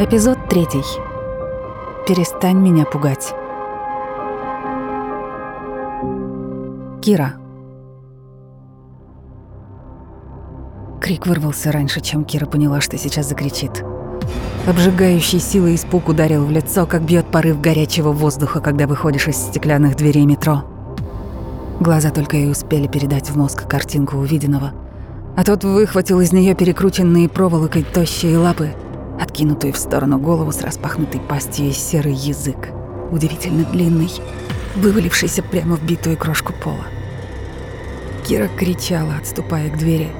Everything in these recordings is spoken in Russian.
Эпизод третий. Перестань меня пугать. Кира. Крик вырвался раньше, чем Кира поняла, что сейчас закричит. Обжигающий силой испуг ударил в лицо, как бьет порыв горячего воздуха, когда выходишь из стеклянных дверей метро. Глаза только и успели передать в мозг картинку увиденного, а тот выхватил из нее перекрученные проволокой тощие лапы — откинутую в сторону голову с распахнутой пастью и серый язык, удивительно длинный, вывалившийся прямо в битую крошку пола. Кира кричала, отступая к двери,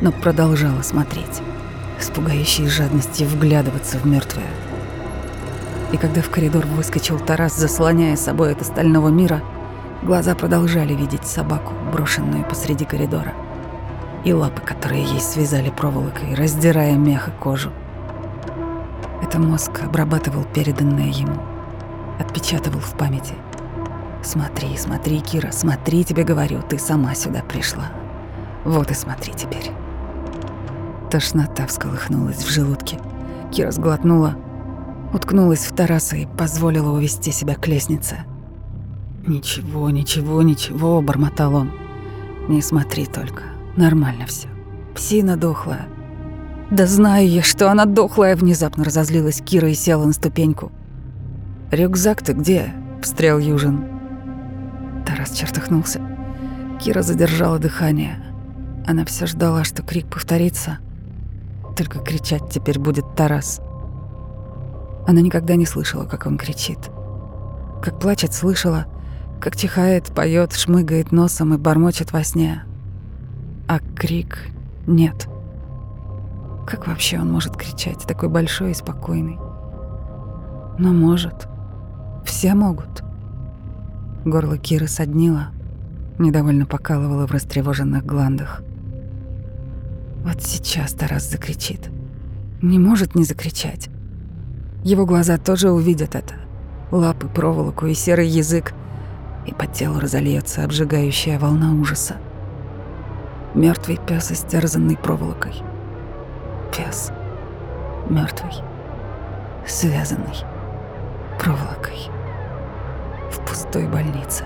но продолжала смотреть, с пугающей жадностью вглядываться в мертвое. И когда в коридор выскочил Тарас, заслоняя собой от остального мира, глаза продолжали видеть собаку, брошенную посреди коридора, и лапы, которые ей связали проволокой, раздирая мех и кожу. Это мозг обрабатывал переданное ему, отпечатывал в памяти. Смотри, смотри, Кира, смотри, тебе говорю, ты сама сюда пришла. Вот и смотри теперь. Тошнота всколыхнулась в желудке. Кира сглотнула, уткнулась в Тараса и позволила увести себя к лестнице. «Ничего, ничего, ничего», — бормотал он. «Не смотри только, нормально все. Псина дохлая, «Да знаю я, что она дохлая!» — внезапно разозлилась Кира и села на ступеньку. «Рюкзак ты где?» — встрял Южин. Тарас чертыхнулся. Кира задержала дыхание. Она все ждала, что крик повторится. Только кричать теперь будет Тарас. Она никогда не слышала, как он кричит. Как плачет, слышала, как чихает, поет, шмыгает носом и бормочет во сне. А крик нет. Как вообще он может кричать, такой большой и спокойный? Но может. Все могут. Горло Киры соднило, недовольно покалывало в растревоженных гландах. Вот сейчас Тарас закричит. Не может не закричать. Его глаза тоже увидят это. Лапы, проволоку и серый язык. И по телу разольется обжигающая волна ужаса. Мертвый пес, истерзанный проволокой — Пес. Мертвый. Связанный. Проволокой. В пустой больнице.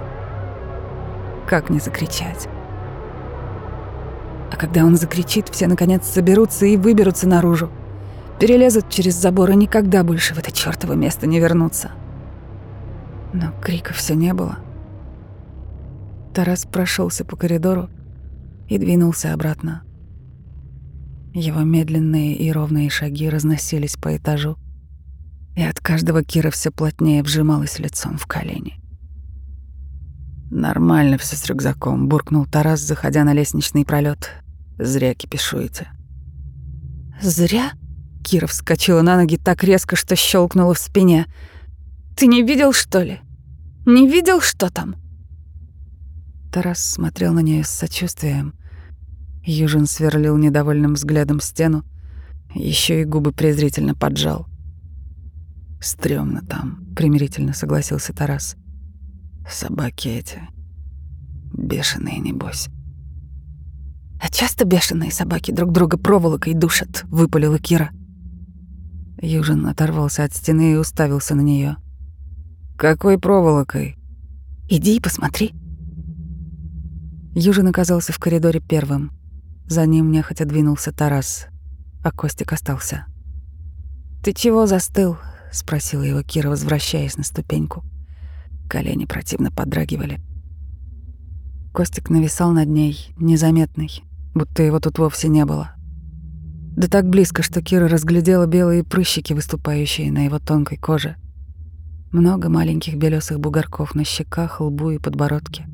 Как не закричать? А когда он закричит, все наконец соберутся и выберутся наружу. Перелезут через забор и никогда больше в это чёртово место не вернутся. Но крика все не было. Тарас прошелся по коридору и двинулся обратно. Его медленные и ровные шаги разносились по этажу, и от каждого Кира все плотнее вжималась лицом в колени. «Нормально все с рюкзаком», — буркнул Тарас, заходя на лестничный пролет. «Зря кипишуете». «Зря?» — Кира вскочила на ноги так резко, что щелкнула в спине. «Ты не видел, что ли? Не видел, что там?» Тарас смотрел на нее с сочувствием, Южин сверлил недовольным взглядом стену, еще и губы презрительно поджал. «Стрёмно там», — примирительно согласился Тарас. «Собаки эти. Бешеные, небось». «А часто бешеные собаки друг друга проволокой душат», — выпалила Кира. Южин оторвался от стены и уставился на нее. «Какой проволокой?» «Иди и посмотри». Южин оказался в коридоре первым. За ним нехотя двинулся Тарас, а Костик остался. «Ты чего застыл?» — спросила его Кира, возвращаясь на ступеньку. Колени противно подрагивали. Костик нависал над ней, незаметный, будто его тут вовсе не было. Да так близко, что Кира разглядела белые прыщики, выступающие на его тонкой коже. Много маленьких белесых бугорков на щеках, лбу и подбородке.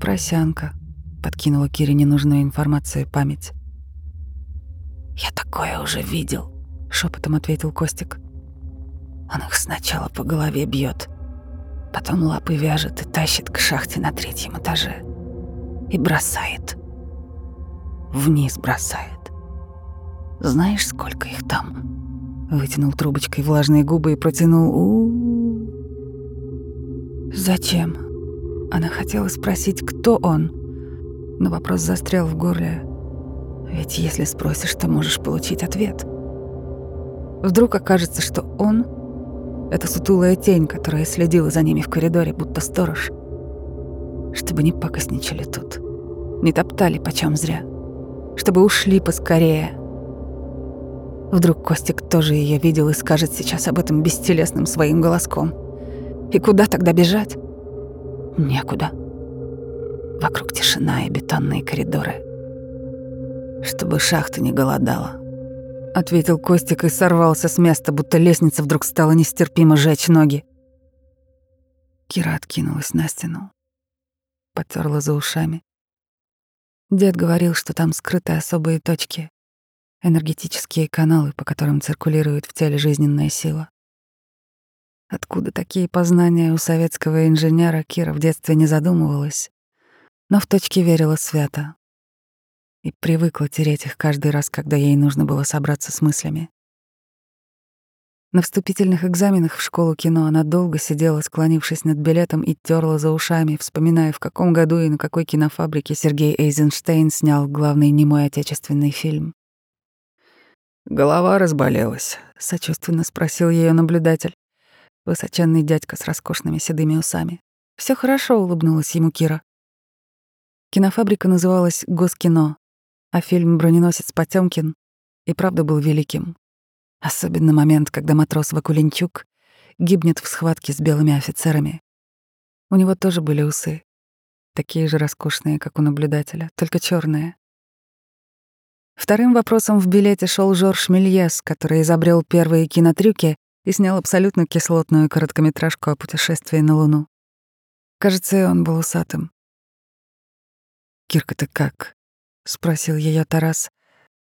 Просянка — подкинула Кире ненужную информацию память. «Я такое уже видел», — шепотом ответил Костик. «Он их сначала по голове бьет, потом лапы вяжет и тащит к шахте на третьем этаже. И бросает. Вниз бросает. Знаешь, сколько их там?» Вытянул трубочкой влажные губы и протянул у, -у. «Зачем?» Она хотела спросить, кто он, но вопрос застрял в горле. Ведь если спросишь, то можешь получить ответ. Вдруг окажется, что он — это сутулая тень, которая следила за ними в коридоре, будто сторож. Чтобы не пакостничали тут, не топтали почем зря, чтобы ушли поскорее. Вдруг Костик тоже ее видел и скажет сейчас об этом бестелесным своим голоском. И куда тогда бежать? Некуда. Вокруг тишина и бетонные коридоры. Чтобы шахта не голодала. Ответил Костик и сорвался с места, будто лестница вдруг стала нестерпимо жечь ноги. Кира откинулась на стену. Потерла за ушами. Дед говорил, что там скрыты особые точки, энергетические каналы, по которым циркулирует в теле жизненная сила. Откуда такие познания у советского инженера Кира в детстве не задумывалась, но в точке верила свято и привыкла тереть их каждый раз, когда ей нужно было собраться с мыслями. На вступительных экзаменах в школу кино она долго сидела, склонившись над билетом и терла за ушами, вспоминая, в каком году и на какой кинофабрике Сергей Эйзенштейн снял главный немой отечественный фильм. «Голова разболелась», — сочувственно спросил ее наблюдатель. Высоченный дядька с роскошными седыми усами. Все хорошо», — улыбнулась ему Кира. Кинофабрика называлась «Госкино», а фильм «Броненосец Потёмкин» и правда был великим. Особенно момент, когда матрос Вакуленчук гибнет в схватке с белыми офицерами. У него тоже были усы, такие же роскошные, как у наблюдателя, только черные. Вторым вопросом в билете шел Жорж Мельес, который изобрел первые кинотрюки и снял абсолютно кислотную короткометражку о путешествии на Луну. Кажется, он был усатым. «Кирка, ты как?» — спросил ее Тарас,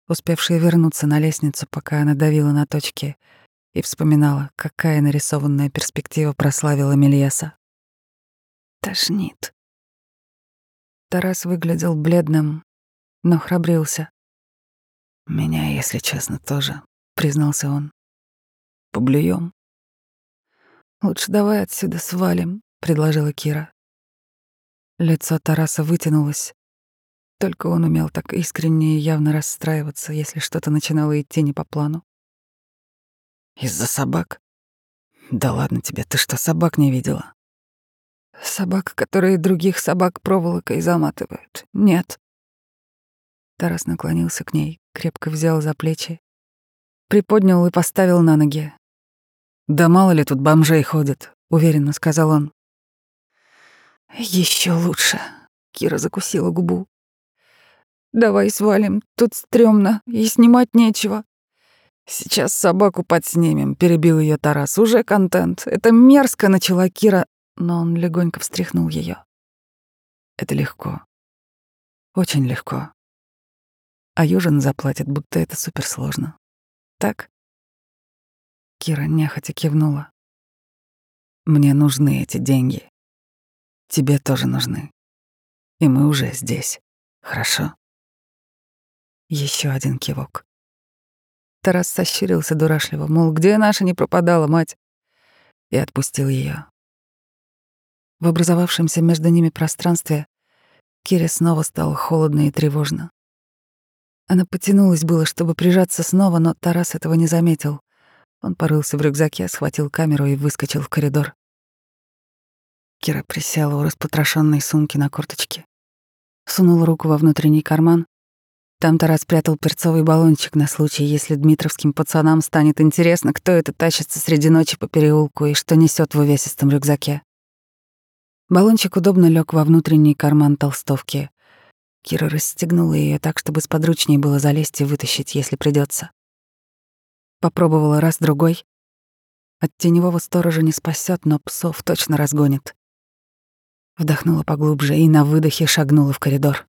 успевший вернуться на лестницу, пока она давила на точки и вспоминала, какая нарисованная перспектива прославила Мельеса. «Тошнит». Тарас выглядел бледным, но храбрился. «Меня, если честно, тоже», — признался он. «Поблюем?» «Лучше давай отсюда свалим», — предложила Кира. Лицо Тараса вытянулось. Только он умел так искренне и явно расстраиваться, если что-то начинало идти не по плану. «Из-за собак?» «Да ладно тебе, ты что, собак не видела?» «Собак, которые других собак проволокой заматывают. Нет». Тарас наклонился к ней, крепко взял за плечи, приподнял и поставил на ноги. «Да мало ли тут бомжей ходит», — уверенно сказал он. Еще лучше», — Кира закусила губу. «Давай свалим, тут стрёмно, и снимать нечего». «Сейчас собаку подснимем», — перебил ее Тарас. «Уже контент. Это мерзко», — начала Кира, но он легонько встряхнул ее. «Это легко. Очень легко а Южин заплатит, будто это суперсложно. Так? Кира нехотя кивнула. Мне нужны эти деньги. Тебе тоже нужны. И мы уже здесь. Хорошо? Еще один кивок. Тарас сощурился дурашливо, мол, где наша не пропадала мать? И отпустил ее. В образовавшемся между ними пространстве Кире снова стало холодно и тревожно. Она потянулась было, чтобы прижаться снова, но Тарас этого не заметил. Он порылся в рюкзаке, схватил камеру и выскочил в коридор. Кира присела у распотрошенной сумки на корточке. Сунула руку во внутренний карман. Там Тарас спрятал перцовый баллончик на случай, если дмитровским пацанам станет интересно, кто это тащится среди ночи по переулку и что несет в увесистом рюкзаке. Баллончик удобно лег во внутренний карман толстовки. Кира расстегнула ее так, чтобы сподручнее было залезть и вытащить, если придется. Попробовала раз-другой. От теневого сторожа не спасет, но псов точно разгонит. Вдохнула поглубже и на выдохе шагнула в коридор.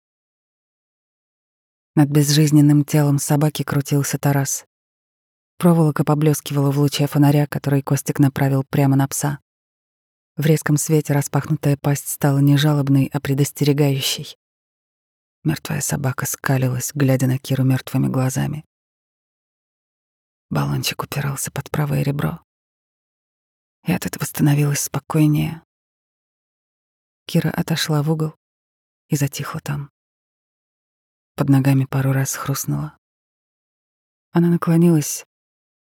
Над безжизненным телом собаки крутился Тарас. Проволока поблескивала в луче фонаря, который Костик направил прямо на пса. В резком свете распахнутая пасть стала не жалобной, а предостерегающей. Мертвая собака скалилась, глядя на Киру мертвыми глазами. Баллончик упирался под правое ребро. И от этого становилось спокойнее. Кира отошла в угол и затихла там. Под ногами пару раз хрустнула. Она наклонилась,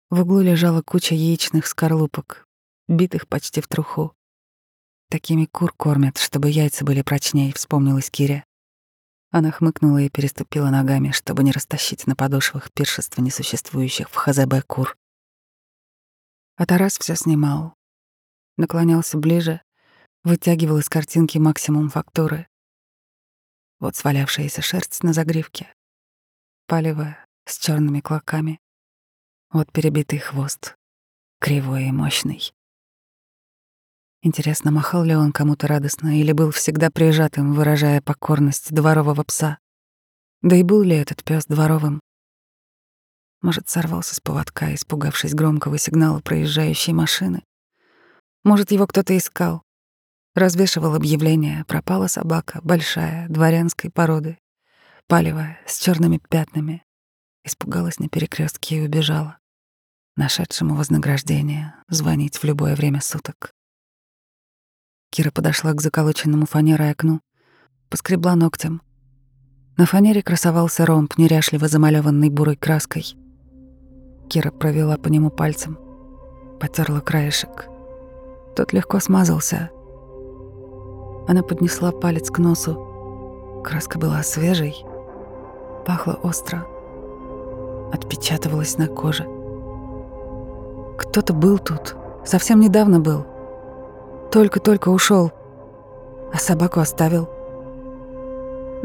В углу лежала куча яичных скорлупок, битых почти в труху. Такими кур кормят, чтобы яйца были прочнее, вспомнилась Кире. Она хмыкнула и переступила ногами, чтобы не растащить на подошвах пиршества несуществующих в ХЗБ кур. А Тарас все снимал. Наклонялся ближе, вытягивал из картинки максимум фактуры. Вот свалявшаяся шерсть на загривке, палевая, с черными клоками. Вот перебитый хвост, кривой и мощный. Интересно, махал ли он кому-то радостно или был всегда прижатым, выражая покорность дворового пса? Да и был ли этот пес дворовым? Может, сорвался с поводка, испугавшись громкого сигнала проезжающей машины. Может, его кто-то искал. Развешивал объявление «Пропала собака, большая, дворянской породы, палевая, с черными пятнами». Испугалась на перекрестке и убежала. Нашедшему вознаграждение звонить в любое время суток. Кира подошла к заколоченному фанерой окну, поскребла ногтем. На фанере красовался ромб, неряшливо замалеванный бурой краской. Кира провела по нему пальцем, потерла краешек. Тот легко смазался. Она поднесла палец к носу. Краска была свежей, пахла остро, отпечатывалась на коже. Кто-то был тут, совсем недавно был. Только-только ушел, а собаку оставил.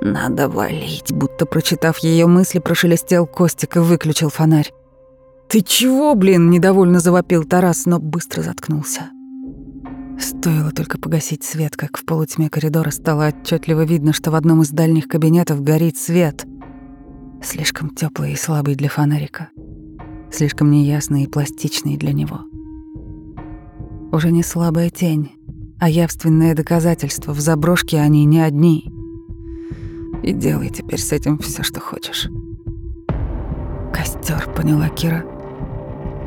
«Надо валить», будто прочитав ее мысли, прошелестел Костик и выключил фонарь. «Ты чего, блин?» — недовольно завопил Тарас, но быстро заткнулся. Стоило только погасить свет, как в полутьме коридора стало отчетливо видно, что в одном из дальних кабинетов горит свет. Слишком теплый и слабый для фонарика. Слишком неясный и пластичный для него. Уже не слабая тень, а явственное доказательство. В заброшке они не одни. И делай теперь с этим все, что хочешь. Костер, поняла Кира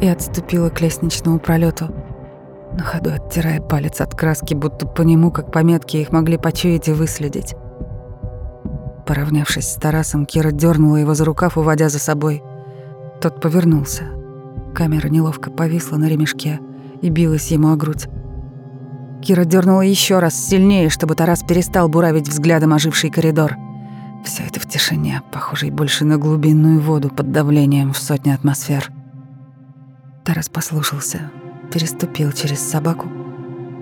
и отступила к лестничному пролету, на ходу оттирая палец от краски, будто по нему, как пометки, их могли почуять и выследить. Поравнявшись с Тарасом, Кира дернула его за рукав, уводя за собой. Тот повернулся. Камера неловко повисла на ремешке и билась ему о грудь. Кира дернула еще раз сильнее, чтобы Тарас перестал буравить взглядом оживший коридор. Все это в тишине, похожей больше на глубинную воду под давлением в сотни атмосфер. Тарас послушался, переступил через собаку,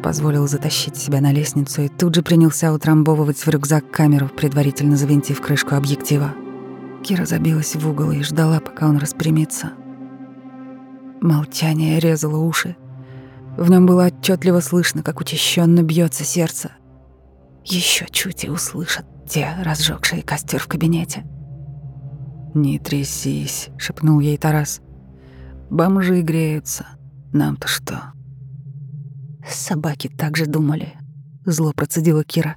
позволил затащить себя на лестницу и тут же принялся утрамбовывать в рюкзак камеру, предварительно завинтив крышку объектива. Кира забилась в угол и ждала, пока он распрямится. Молчание резало уши. В нем было отчетливо слышно, как учащенно бьется сердце. Еще чуть и услышат те, разжегшие костер в кабинете. «Не трясись», — шепнул ей Тарас. Бомжи греются. Нам-то что? Собаки так же думали. Зло процедила Кира.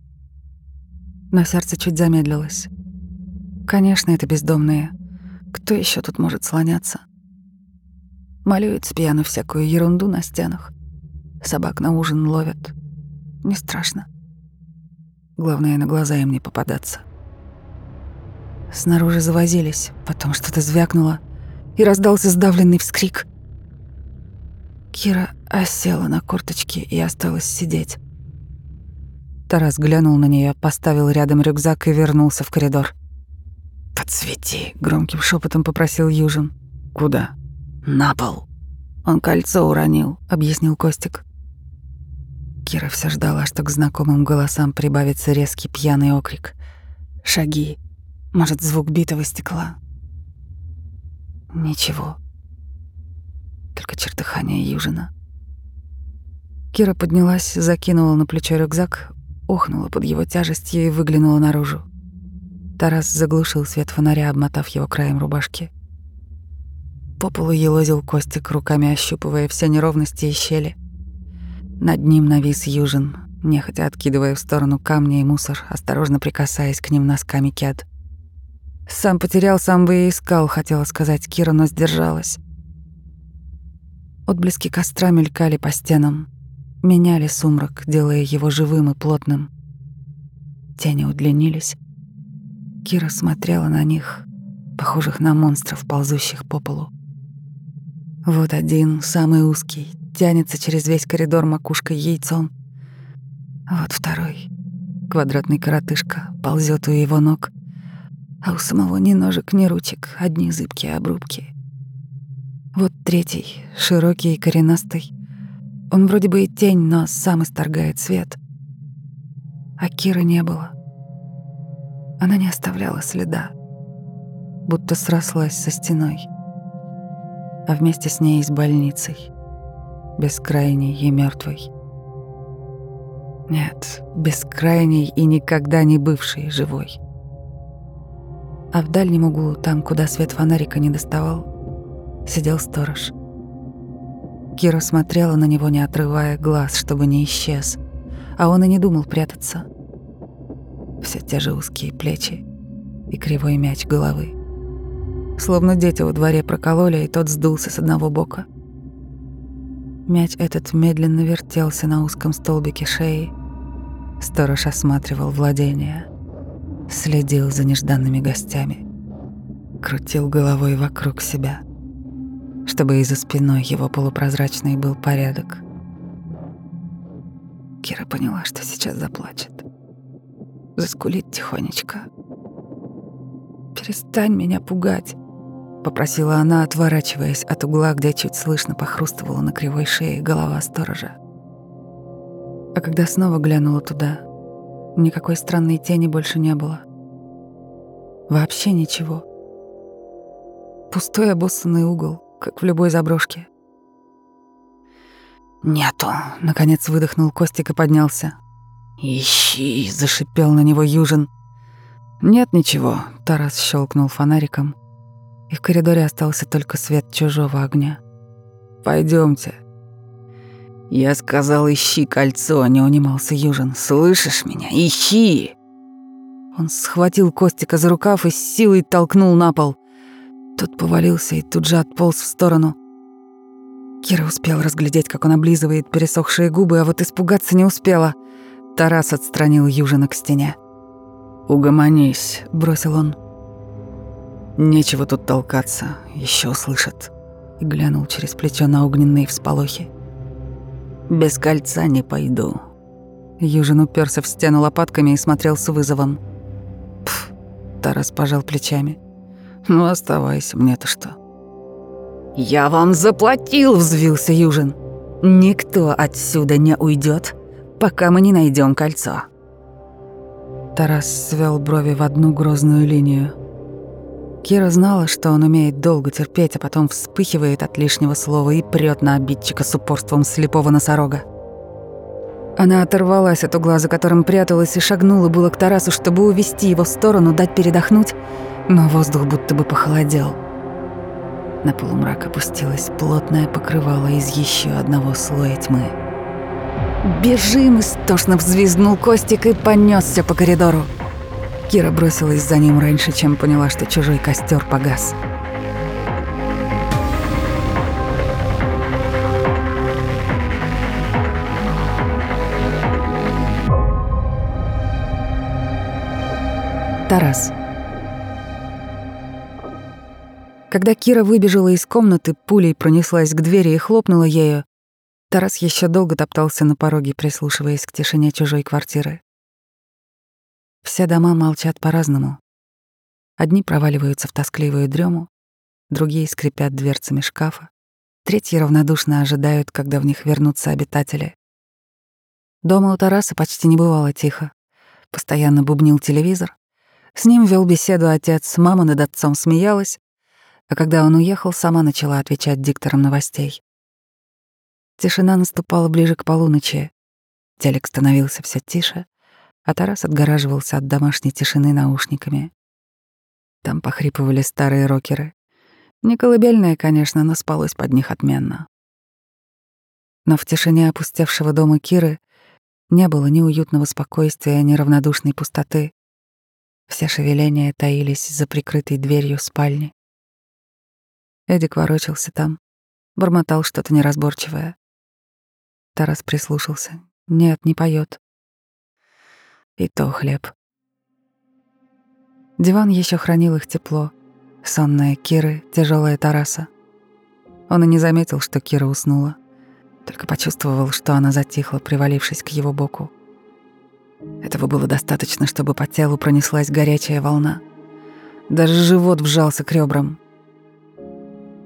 На сердце чуть замедлилось. Конечно, это бездомные. Кто еще тут может слоняться? Малюют с пьяну всякую ерунду на стенах. Собак на ужин ловят. Не страшно. Главное, на глаза им не попадаться. Снаружи завозились, потом что-то звякнуло — и раздался сдавленный вскрик. Кира осела на корточки и осталась сидеть. Тарас глянул на нее, поставил рядом рюкзак и вернулся в коридор. «Подсвети», — громким шепотом попросил Южин. «Куда?» «На пол». «Он кольцо уронил», — объяснил Костик. Кира все ждала, что к знакомым голосам прибавится резкий пьяный окрик. Шаги. Может, звук битого стекла. Ничего. Только чертыхание Южина. Кира поднялась, закинула на плечо рюкзак, охнула под его тяжестью и выглянула наружу. Тарас заглушил свет фонаря, обмотав его краем рубашки. По полу елозил Костик, руками ощупывая все неровности и щели. Над ним навис Южин, нехотя откидывая в сторону камни и мусор, осторожно прикасаясь к ним носками кед. Сам потерял, сам бы и искал, хотела сказать Кира, но сдержалась. Отблески костра мелькали по стенам, меняли сумрак, делая его живым и плотным. Тени удлинились. Кира смотрела на них, похожих на монстров, ползущих по полу. Вот один, самый узкий, тянется через весь коридор макушкой яйцом. Вот второй, квадратный коротышка, ползет у его ног, а у самого ни ножек, ни ручек, одни зыбкие обрубки. Вот третий, широкий и коренастый. Он вроде бы и тень, но сам исторгает свет. А Киры не было. Она не оставляла следа, будто срослась со стеной, а вместе с ней и с больницей, бескрайней и мертвой. Нет, бескрайней и никогда не бывшей живой. А в дальнем углу, там, куда свет фонарика не доставал, сидел сторож. Кира смотрела на него, не отрывая глаз, чтобы не исчез, а он и не думал прятаться. Все те же узкие плечи и кривой мяч головы. Словно дети во дворе прокололи, и тот сдулся с одного бока. Мяч этот медленно вертелся на узком столбике шеи. Сторож осматривал владение — следил за нежданными гостями, крутил головой вокруг себя, чтобы и за спиной его полупрозрачный был порядок. Кира поняла, что сейчас заплачет. Заскулит тихонечко. «Перестань меня пугать», — попросила она, отворачиваясь от угла, где чуть слышно похрустывала на кривой шее голова сторожа. А когда снова глянула туда, Никакой странной тени больше не было. Вообще ничего. Пустой обоссанный угол, как в любой заброшке. «Нету!» — наконец выдохнул Костик и поднялся. «Ищи!» — зашипел на него Южин. «Нет ничего», — Тарас щелкнул фонариком, и в коридоре остался только свет чужого огня. Пойдемте. «Я сказал, ищи кольцо», — не унимался Южин. «Слышишь меня? Ищи!» Он схватил Костика за рукав и с силой толкнул на пол. Тот повалился и тут же отполз в сторону. Кира успел разглядеть, как он облизывает пересохшие губы, а вот испугаться не успела. Тарас отстранил Южина к стене. «Угомонись», — бросил он. «Нечего тут толкаться, еще услышат». И глянул через плечо на огненные всполохи. Без кольца не пойду. Южин уперся в стену лопатками и смотрел с вызовом. Пф, Тарас пожал плечами. Ну, оставайся, мне-то что. Я вам заплатил, взвился Южин. Никто отсюда не уйдет, пока мы не найдем кольцо. Тарас свел брови в одну грозную линию. Кира знала, что он умеет долго терпеть, а потом вспыхивает от лишнего слова и прет на обидчика с упорством слепого носорога. Она оторвалась от угла, за которым пряталась, и шагнула было к Тарасу, чтобы увести его в сторону, дать передохнуть, но воздух будто бы похолодел. На полумрак опустилось плотное покрывало из еще одного слоя тьмы. «Бежим!» — истошно взвизгнул Костик и понесся по коридору. Кира бросилась за ним раньше, чем поняла, что чужой костер погас. Тарас. Когда Кира выбежала из комнаты, пулей пронеслась к двери и хлопнула ею, Тарас еще долго топтался на пороге, прислушиваясь к тишине чужой квартиры. Все дома молчат по-разному. Одни проваливаются в тоскливую дрему, другие скрипят дверцами шкафа, третьи равнодушно ожидают, когда в них вернутся обитатели. Дома у Тараса почти не бывало тихо. Постоянно бубнил телевизор. С ним вел беседу отец, мама над отцом смеялась, а когда он уехал, сама начала отвечать дикторам новостей. Тишина наступала ближе к полуночи. Телек становился все тише, а Тарас отгораживался от домашней тишины наушниками. Там похрипывали старые рокеры. Не колыбельные, конечно, но спалось под них отменно. Но в тишине опустевшего дома Киры не было ни уютного спокойствия, ни равнодушной пустоты. Все шевеления таились за прикрытой дверью спальни. Эдик ворочался там, бормотал что-то неразборчивое. Тарас прислушался. Нет, не поет. И то хлеб. Диван еще хранил их тепло. Сонная Киры, тяжелая Тараса. Он и не заметил, что Кира уснула, только почувствовал, что она затихла, привалившись к его боку. Этого было достаточно, чтобы по телу пронеслась горячая волна. Даже живот вжался к ребрам.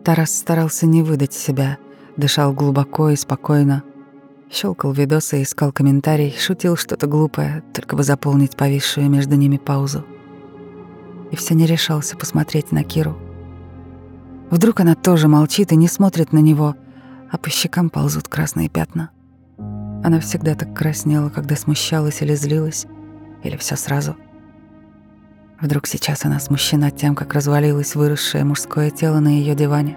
Тарас старался не выдать себя, дышал глубоко и спокойно, щелкал видосы, искал комментарий, шутил что-то глупое, только бы заполнить повисшую между ними паузу. И все не решался посмотреть на Киру. Вдруг она тоже молчит и не смотрит на него, а по щекам ползут красные пятна. Она всегда так краснела, когда смущалась или злилась, или все сразу. Вдруг сейчас она смущена тем, как развалилось выросшее мужское тело на ее диване.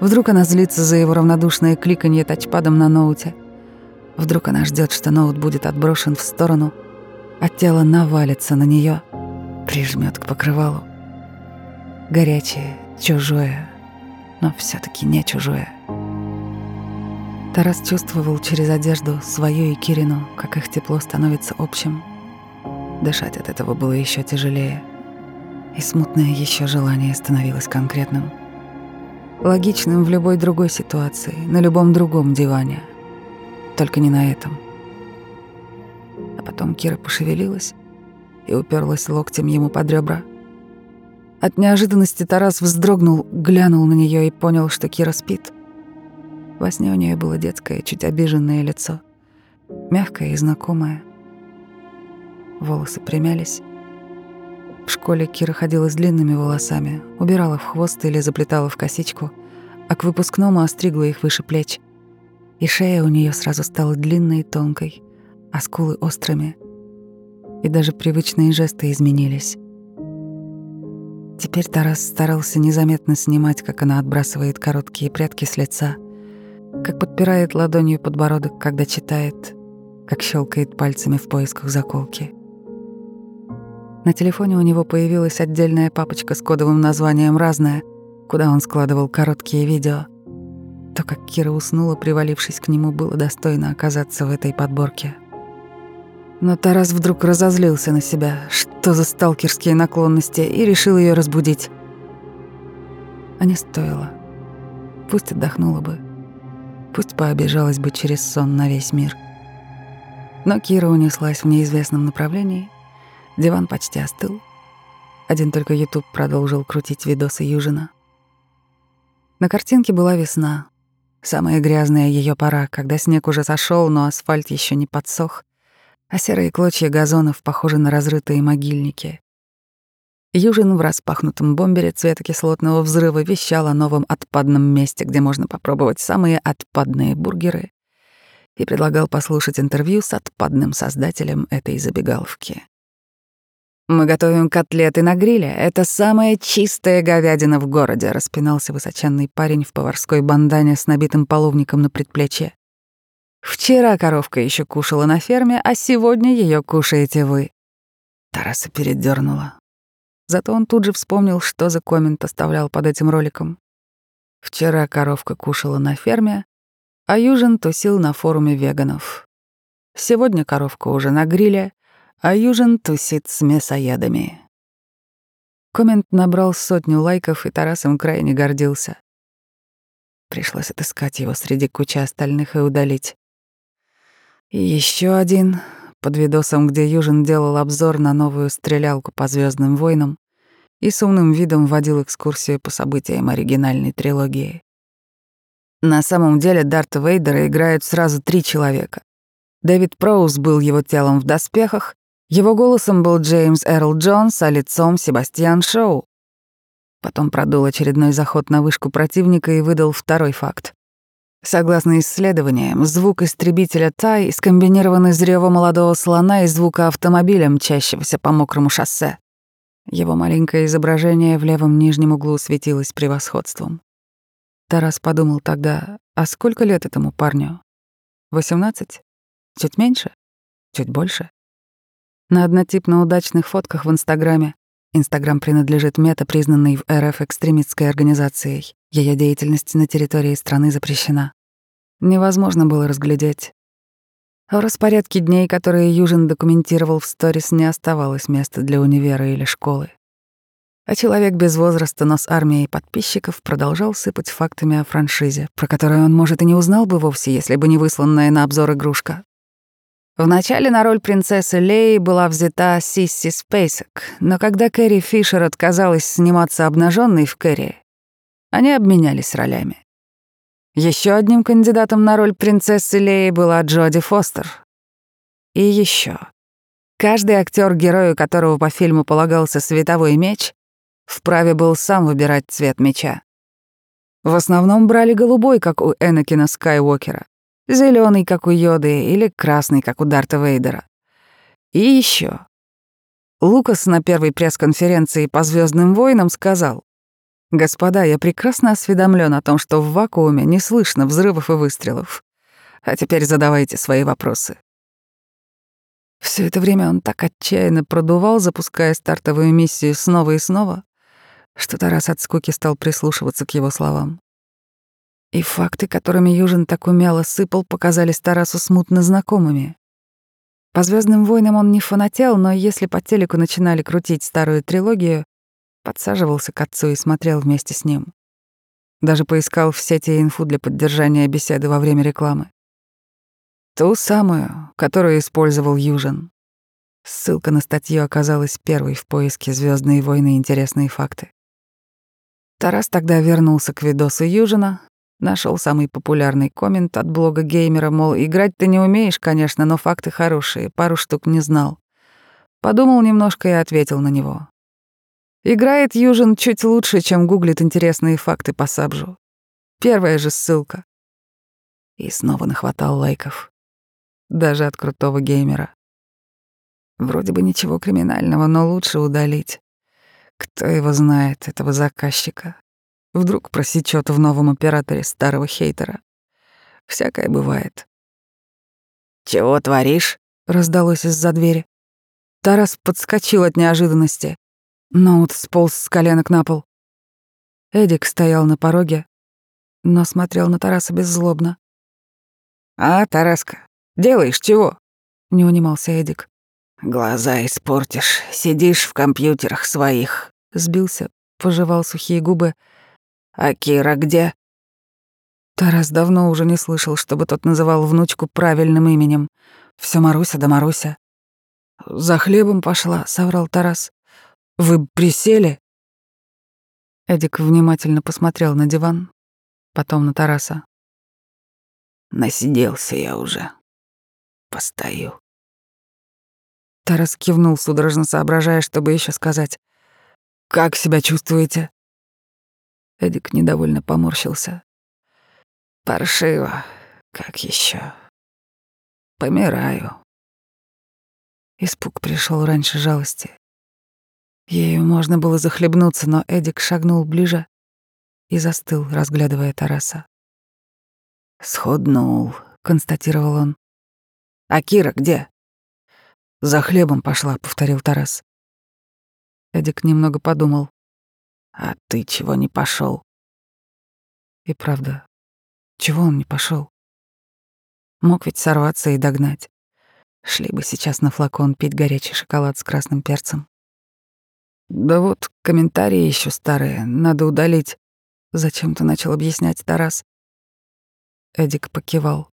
Вдруг она злится за его равнодушное кликанье тачпадом на ноуте. Вдруг она ждет, что ноут будет отброшен в сторону, а тело навалится на нее, прижмет к покрывалу. Горячее, чужое, но все таки не чужое. Тарас чувствовал через одежду свою и Кирину, как их тепло становится общим. Дышать от этого было еще тяжелее. И смутное еще желание становилось конкретным. Логичным в любой другой ситуации, на любом другом диване. Только не на этом. А потом Кира пошевелилась и уперлась локтем ему под ребра. От неожиданности Тарас вздрогнул, глянул на нее и понял, что Кира спит — во сне у нее было детское, чуть обиженное лицо, мягкое и знакомое. Волосы примялись. В школе Кира ходила с длинными волосами, убирала в хвост или заплетала в косичку, а к выпускному остригла их выше плеч. И шея у нее сразу стала длинной и тонкой, а скулы острыми. И даже привычные жесты изменились. Теперь Тарас старался незаметно снимать, как она отбрасывает короткие прядки с лица, как подпирает ладонью подбородок, когда читает, как щелкает пальцами в поисках заколки. На телефоне у него появилась отдельная папочка с кодовым названием «Разное», куда он складывал короткие видео. То, как Кира уснула, привалившись к нему, было достойно оказаться в этой подборке. Но Тарас вдруг разозлился на себя, что за сталкерские наклонности, и решил ее разбудить. А не стоило. Пусть отдохнула бы. Пусть пообижалась бы через сон на весь мир. Но Кира унеслась в неизвестном направлении. Диван почти остыл. Один только YouTube продолжил крутить видосы Южина. На картинке была весна. Самая грязная ее пора, когда снег уже сошел, но асфальт еще не подсох, а серые клочья газонов похожи на разрытые могильники. Южин в распахнутом бомбере цвета кислотного взрыва вещал о новом отпадном месте, где можно попробовать самые отпадные бургеры, и предлагал послушать интервью с отпадным создателем этой забегаловки. «Мы готовим котлеты на гриле. Это самая чистая говядина в городе», — распинался высоченный парень в поварской бандане с набитым половником на предплечье. «Вчера коровка еще кушала на ферме, а сегодня ее кушаете вы». Тараса передернула. Зато он тут же вспомнил, что за коммент оставлял под этим роликом. Вчера коровка кушала на ферме, а Южин тусил на форуме веганов. Сегодня коровка уже на гриле, а Южин тусит с мясоедами. Коммент набрал сотню лайков, и Тарасом крайне гордился. Пришлось отыскать его среди кучи остальных и удалить. Еще один под видосом, где Южин делал обзор на новую стрелялку по Звездным войнам и с умным видом вводил экскурсию по событиям оригинальной трилогии. На самом деле Дарта Вейдера играют сразу три человека. Дэвид Проуз был его телом в доспехах, его голосом был Джеймс Эрл Джонс, а лицом — Себастьян Шоу. Потом продул очередной заход на вышку противника и выдал второй факт. Согласно исследованиям, звук истребителя Тай скомбинированный с рёва молодого слона и звука автомобиля, мчащегося по мокрому шоссе. Его маленькое изображение в левом нижнем углу светилось превосходством. Тарас подумал тогда, а сколько лет этому парню? 18? Чуть меньше? Чуть больше? На однотипно удачных фотках в Инстаграме Инстаграм принадлежит мета, признанной в РФ экстремистской организацией. Ее деятельность на территории страны запрещена. Невозможно было разглядеть. В распорядке дней, которые Южин документировал в сторис, не оставалось места для универа или школы. А человек без возраста, но с армией подписчиков продолжал сыпать фактами о франшизе, про которую он, может, и не узнал бы вовсе, если бы не высланная на обзор игрушка. Вначале на роль принцессы Леи была взята Сисси Спейсек, но когда Кэрри Фишер отказалась сниматься обнаженной в Кэрри, они обменялись ролями. Еще одним кандидатом на роль принцессы Леи была Джоди Фостер. И еще. Каждый актер, герою которого по фильму полагался световой меч, вправе был сам выбирать цвет меча. В основном брали голубой, как у Энакина Скайуокера, зеленый, как у Йоды, или красный, как у Дарта Вейдера. И еще. Лукас на первой пресс-конференции по Звездным войнам сказал, «Господа, я прекрасно осведомлен о том, что в вакууме не слышно взрывов и выстрелов. А теперь задавайте свои вопросы». Все это время он так отчаянно продувал, запуская стартовую миссию снова и снова, что Тарас от скуки стал прислушиваться к его словам. И факты, которыми Южин так умело сыпал, показались Тарасу смутно знакомыми. По Звездным войнам он не фанател, но если по телеку начинали крутить старую трилогию, подсаживался к отцу и смотрел вместе с ним. Даже поискал в сети инфу для поддержания беседы во время рекламы. Ту самую, которую использовал Южин. Ссылка на статью оказалась первой в поиске Звездные войны. Интересные факты». Тарас тогда вернулся к видосу Южина, нашел самый популярный коммент от блога геймера, мол, играть ты не умеешь, конечно, но факты хорошие, пару штук не знал. Подумал немножко и ответил на него. Играет Южин чуть лучше, чем гуглит интересные факты по сабжу. Первая же ссылка. И снова нахватал лайков. Даже от крутого геймера. Вроде бы ничего криминального, но лучше удалить. Кто его знает, этого заказчика. Вдруг просечет в новом операторе старого хейтера. Всякое бывает. «Чего творишь?» — раздалось из-за двери. Тарас подскочил от неожиданности. Ноут сполз с коленок на пол. Эдик стоял на пороге, но смотрел на Тараса беззлобно. «А, Тараска, делаешь чего?» — не унимался Эдик. «Глаза испортишь, сидишь в компьютерах своих», — сбился, пожевал сухие губы. «А Кира где?» Тарас давно уже не слышал, чтобы тот называл внучку правильным именем. Все Маруся да Маруся. «За хлебом пошла», — соврал Тарас. Вы присели?» Эдик внимательно посмотрел на диван, потом на Тараса. «Насиделся я уже. Постою». Тарас кивнул, судорожно соображая, чтобы еще сказать. «Как себя чувствуете?» Эдик недовольно поморщился. «Паршиво. Как еще? Помираю». Испуг пришел раньше жалости. Ею можно было захлебнуться, но Эдик шагнул ближе и застыл, разглядывая Тараса. «Сходнул», — констатировал он. «А Кира где?» «За хлебом пошла», — повторил Тарас. Эдик немного подумал. «А ты чего не пошел? И правда, чего он не пошел? Мог ведь сорваться и догнать. Шли бы сейчас на флакон пить горячий шоколад с красным перцем. Да вот, комментарии еще старые, надо удалить. Зачем-то начал объяснять Тарас. Эдик покивал.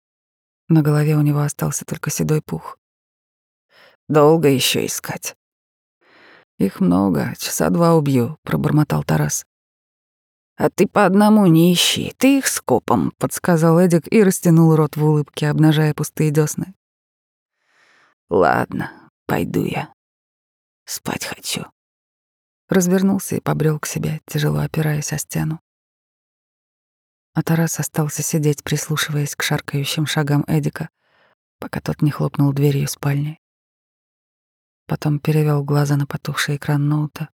На голове у него остался только седой пух. Долго еще искать. Их много, часа два убью, пробормотал Тарас. А ты по одному не ищи, ты их скопом, подсказал Эдик и растянул рот в улыбке, обнажая пустые десны. Ладно, пойду я. Спать хочу развернулся и побрел к себе, тяжело опираясь о стену. А Тарас остался сидеть, прислушиваясь к шаркающим шагам Эдика, пока тот не хлопнул дверью спальни. Потом перевел глаза на потухший экран ноута,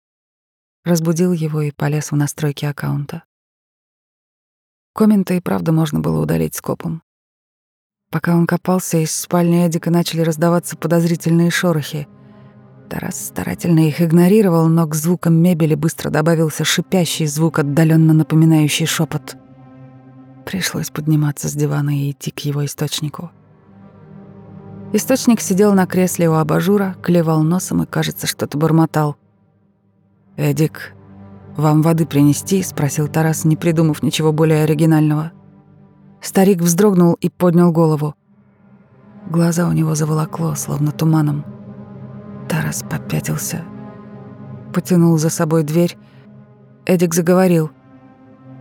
разбудил его и полез в настройки аккаунта. Комменты и правда можно было удалить скопом. Пока он копался, из спальни Эдика начали раздаваться подозрительные шорохи — Тарас старательно их игнорировал, но к звукам мебели быстро добавился шипящий звук, отдаленно напоминающий шепот. Пришлось подниматься с дивана и идти к его источнику. Источник сидел на кресле у абажура, клевал носом и, кажется, что-то бормотал. «Эдик», «Вам воды принести?» — спросил Тарас, не придумав ничего более оригинального. Старик вздрогнул и поднял голову. Глаза у него заволокло, словно туманом. Тарас попятился, потянул за собой дверь. Эдик заговорил.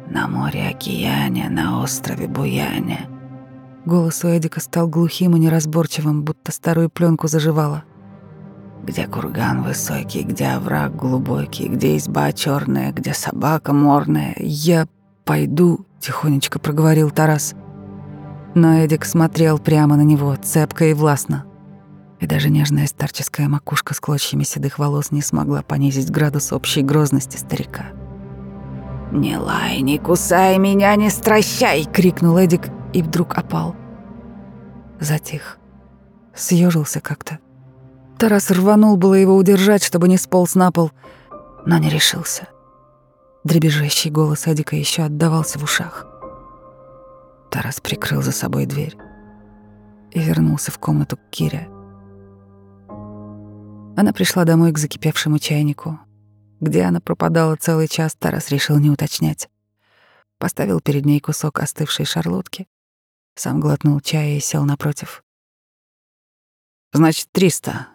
«На море-океане, на острове Буяне». Голос у Эдика стал глухим и неразборчивым, будто старую пленку заживало. «Где курган высокий, где овраг глубокий, где изба черная, где собака морная, я пойду», — тихонечко проговорил Тарас. Но Эдик смотрел прямо на него, цепко и властно и даже нежная старческая макушка с клочьями седых волос не смогла понизить градус общей грозности старика. «Не лай, не кусай меня, не стращай!» — крикнул Эдик и вдруг опал. Затих. Съежился как-то. Тарас рванул было его удержать, чтобы не сполз на пол, но не решился. Дребезжащий голос Эдика еще отдавался в ушах. Тарас прикрыл за собой дверь и вернулся в комнату к Кире. Она пришла домой к закипевшему чайнику. Где она пропадала целый час, Тарас решил не уточнять. Поставил перед ней кусок остывшей шарлотки, сам глотнул чая и сел напротив. «Значит, триста».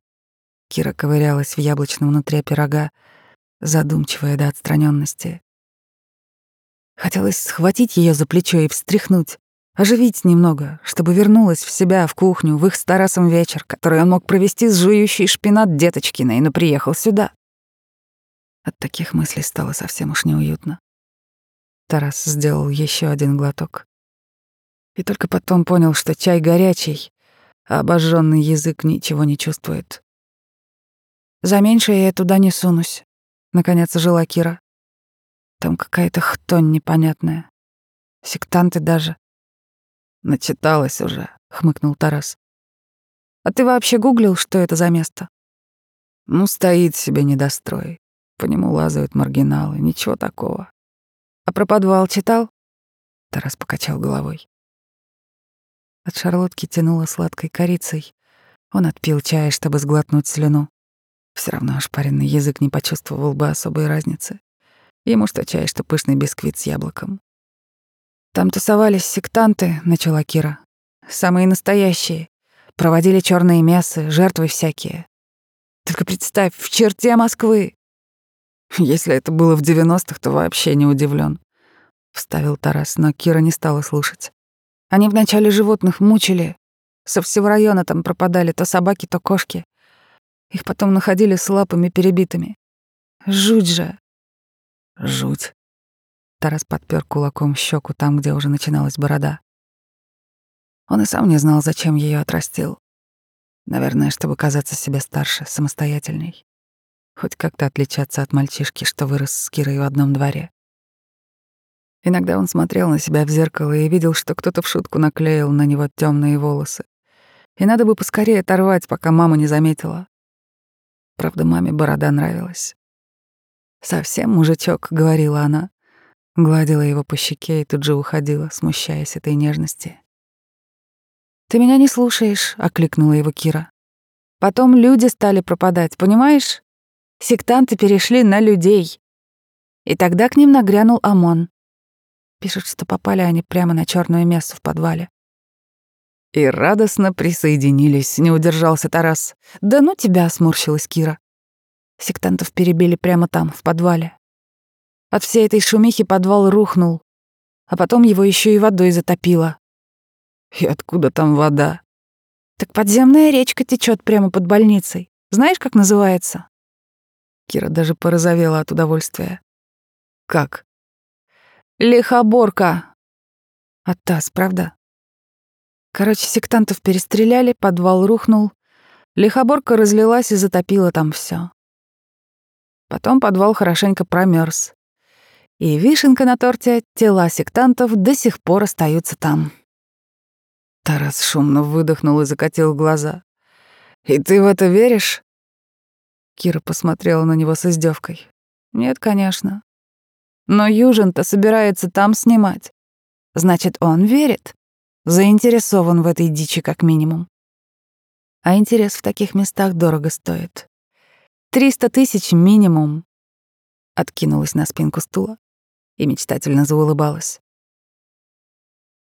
Кира ковырялась в яблочном внутри пирога, задумчивая до отстраненности. Хотелось схватить ее за плечо и встряхнуть. Оживить немного, чтобы вернулась в себя, в кухню, в их с Тарасом вечер, который он мог провести с жующей шпинат Деточкиной, но приехал сюда. От таких мыслей стало совсем уж неуютно. Тарас сделал еще один глоток. И только потом понял, что чай горячий, а обожженный язык ничего не чувствует. «За меньшее я туда не сунусь», — наконец жила Кира. «Там какая-то хтонь непонятная. Сектанты даже. Начиталась уже, хмыкнул Тарас. А ты вообще гуглил, что это за место? Ну, стоит себе недострой. По нему лазают маргиналы, ничего такого. А про подвал читал? Тарас покачал головой. От шарлотки тянуло сладкой корицей. Он отпил чай, чтобы сглотнуть слюну. Все равно ошпаренный язык не почувствовал бы особой разницы. Ему что чай, что пышный бисквит с яблоком. Там тусовались сектанты, начала Кира. Самые настоящие. Проводили черные мессы, жертвы всякие. Только представь, в черте Москвы. Если это было в 90-х, то вообще не удивлен. Вставил Тарас, но Кира не стала слушать. Они вначале животных мучили. Со всего района там пропадали то собаки, то кошки. Их потом находили с лапами перебитыми. Жуть же. Жуть. Тарас подпер кулаком щеку там, где уже начиналась борода. Он и сам не знал, зачем ее отрастил. Наверное, чтобы казаться себе старше, самостоятельней. Хоть как-то отличаться от мальчишки, что вырос с Кирой в одном дворе. Иногда он смотрел на себя в зеркало и видел, что кто-то в шутку наклеил на него темные волосы. И надо бы поскорее оторвать, пока мама не заметила. Правда, маме борода нравилась. «Совсем мужичок», — говорила она. Гладила его по щеке и тут же уходила, смущаясь этой нежности. «Ты меня не слушаешь», — окликнула его Кира. «Потом люди стали пропадать, понимаешь? Сектанты перешли на людей. И тогда к ним нагрянул ОМОН. Пишут, что попали они прямо на черную мессу в подвале. И радостно присоединились, не удержался Тарас. «Да ну тебя!» — сморщилась Кира. Сектантов перебили прямо там, в подвале. От всей этой шумихи подвал рухнул, а потом его еще и водой затопило. И откуда там вода? Так подземная речка течет прямо под больницей. Знаешь, как называется? Кира даже порозовела от удовольствия. Как? Лихоборка. Таз, правда? Короче, сектантов перестреляли, подвал рухнул. Лихоборка разлилась и затопила там все. Потом подвал хорошенько промерз. И вишенка на торте — тела сектантов до сих пор остаются там. Тарас шумно выдохнул и закатил глаза. «И ты в это веришь?» Кира посмотрела на него с издевкой. «Нет, конечно. Но Южин-то собирается там снимать. Значит, он верит. Заинтересован в этой дичи как минимум. А интерес в таких местах дорого стоит. Триста тысяч минимум. откинулась на спинку стула и мечтательно заулыбалась.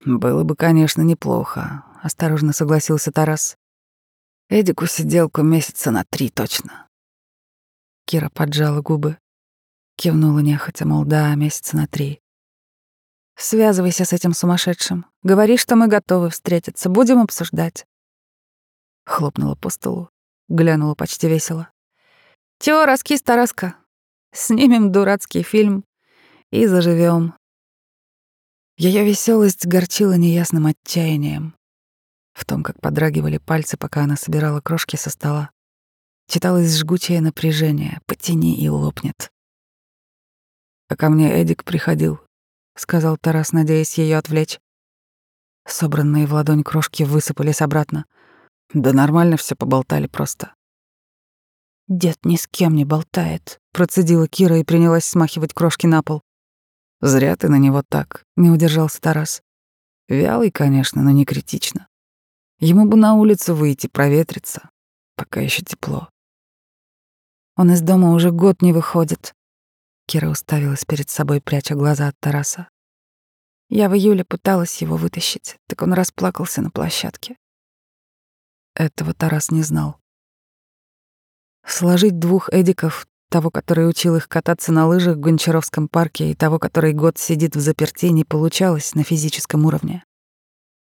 «Было бы, конечно, неплохо», — осторожно согласился Тарас. «Эдику сиделку месяца на три точно». Кира поджала губы, кивнула нехотя, мол, да, месяца на три. «Связывайся с этим сумасшедшим. Говори, что мы готовы встретиться. Будем обсуждать». Хлопнула по столу, глянула почти весело. «Чё, раскис, Тараска? Снимем дурацкий фильм и заживем. Ее веселость горчила неясным отчаянием. В том, как подрагивали пальцы, пока она собирала крошки со стола, читалось жгучее напряжение «потяни и лопнет». «А ко мне Эдик приходил», — сказал Тарас, надеясь ее отвлечь. Собранные в ладонь крошки высыпались обратно. Да нормально все поболтали просто. «Дед ни с кем не болтает», — процедила Кира и принялась смахивать крошки на пол. «Зря ты на него так», — не удержался Тарас. Вялый, конечно, но не критично. Ему бы на улицу выйти, проветриться, пока еще тепло. Он из дома уже год не выходит. Кира уставилась перед собой, пряча глаза от Тараса. Я в июле пыталась его вытащить, так он расплакался на площадке. Этого Тарас не знал. Сложить двух Эдиков, того, который учил их кататься на лыжах в Гончаровском парке, и того, который год сидит в заперти, не получалось на физическом уровне.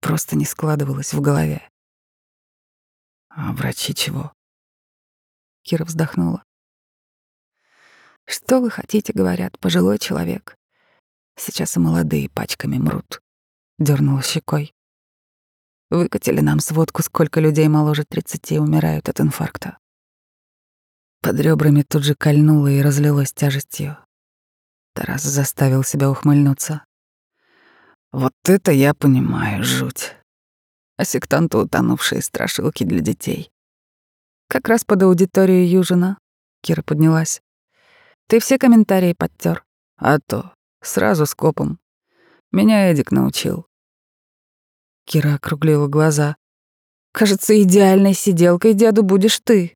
Просто не складывалось в голове. А врачи чего? Кира вздохнула. Что вы хотите, говорят, пожилой человек. Сейчас и молодые пачками мрут. Дёрнула щекой. Выкатили нам сводку, сколько людей моложе тридцати умирают от инфаркта. Под ребрами тут же кольнуло и разлилось тяжестью. Тарас заставил себя ухмыльнуться. Вот это я понимаю, жуть. А сектанты утонувшие страшилки для детей. Как раз под аудиторию Южина. Кира поднялась. Ты все комментарии подтер. А то, сразу с копом. Меня Эдик научил. Кира округлила глаза. Кажется, идеальной сиделкой деду будешь ты.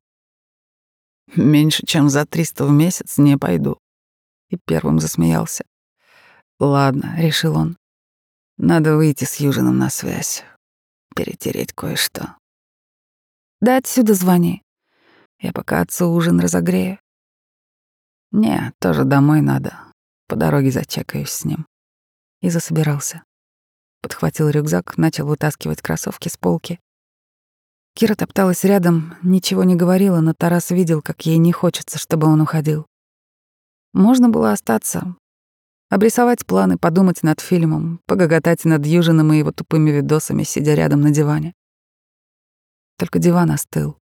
Меньше, чем за триста в месяц не пойду. И первым засмеялся. Ладно, решил он. Надо выйти с Южином на связь. Перетереть кое-что. Да отсюда звони. Я пока отцу ужин разогрею. Не, тоже домой надо. По дороге зачекаюсь с ним. И засобирался. Подхватил рюкзак, начал вытаскивать кроссовки с полки. Кира топталась рядом, ничего не говорила, но Тарас видел, как ей не хочется, чтобы он уходил. Можно было остаться, обрисовать планы, подумать над фильмом, погоготать над Южином и его тупыми видосами, сидя рядом на диване. Только диван остыл.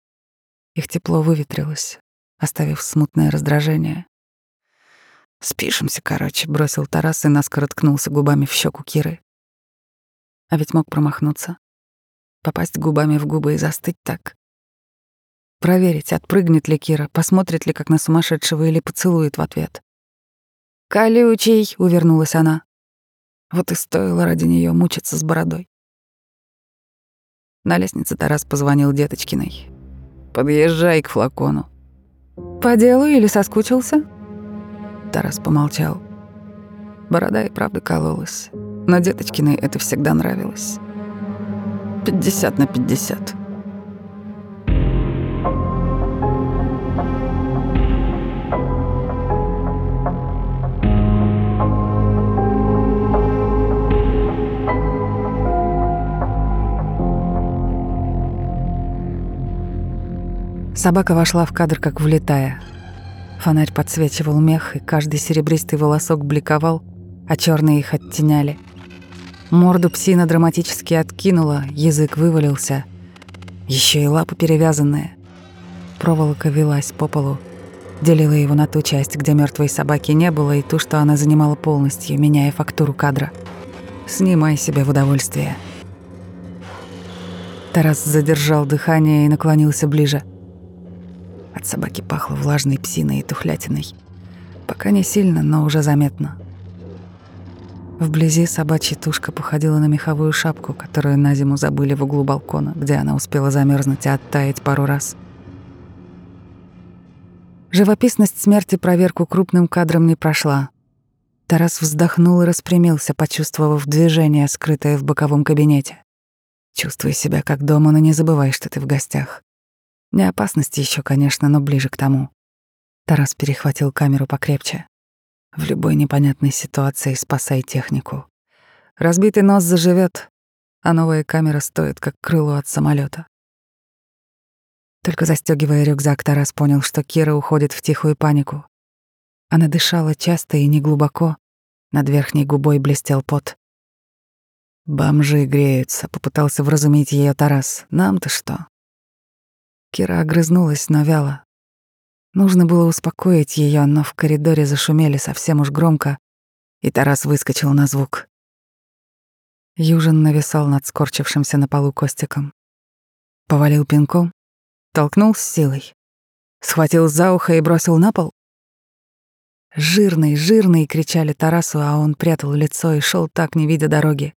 Их тепло выветрилось, оставив смутное раздражение. «Спишемся, короче», — бросил Тарас и наскоро ткнулся губами в щеку Киры. А ведь мог промахнуться попасть губами в губы и застыть так. Проверить, отпрыгнет ли Кира, посмотрит ли как на сумасшедшего или поцелует в ответ. «Колючий!» — увернулась она. Вот и стоило ради нее мучиться с бородой. На лестнице Тарас позвонил Деточкиной. «Подъезжай к флакону». «По делу или соскучился?» Тарас помолчал. Борода и правда кололась, но Деточкиной это всегда нравилось. 50 на 50. Собака вошла в кадр, как влетая. Фонарь подсвечивал мех, и каждый серебристый волосок бликовал, а черные их оттеняли — Морду псина драматически откинула, язык вывалился. Еще и лапы перевязанные. Проволока велась по полу, делила его на ту часть, где мертвой собаки не было, и ту, что она занимала полностью, меняя фактуру кадра. «Снимай себе в удовольствие». Тарас задержал дыхание и наклонился ближе. От собаки пахло влажной псиной и тухлятиной. Пока не сильно, но уже заметно. Вблизи собачья тушка походила на меховую шапку, которую на зиму забыли в углу балкона, где она успела замерзнуть и оттаять пару раз. Живописность смерти проверку крупным кадром не прошла. Тарас вздохнул и распрямился, почувствовав движение, скрытое в боковом кабинете. Чувствуй себя как дома, но не забывай, что ты в гостях. Не опасность еще, конечно, но ближе к тому. Тарас перехватил камеру покрепче. В любой непонятной ситуации спасай технику. Разбитый нос заживет, а новая камера стоит как крыло от самолета. Только застегивая рюкзак, Тарас понял, что Кира уходит в тихую панику. Она дышала часто и неглубоко, над верхней губой блестел пот. «Бомжи греются», — попытался вразумить ее Тарас. «Нам-то что?» Кира огрызнулась, но вяло. Нужно было успокоить ее, но в коридоре зашумели совсем уж громко, и Тарас выскочил на звук. Южин нависал над скорчившимся на полу Костиком. Повалил пинком, толкнул с силой, схватил за ухо и бросил на пол. «Жирный, жирный!» — кричали Тарасу, а он прятал лицо и шел так, не видя дороги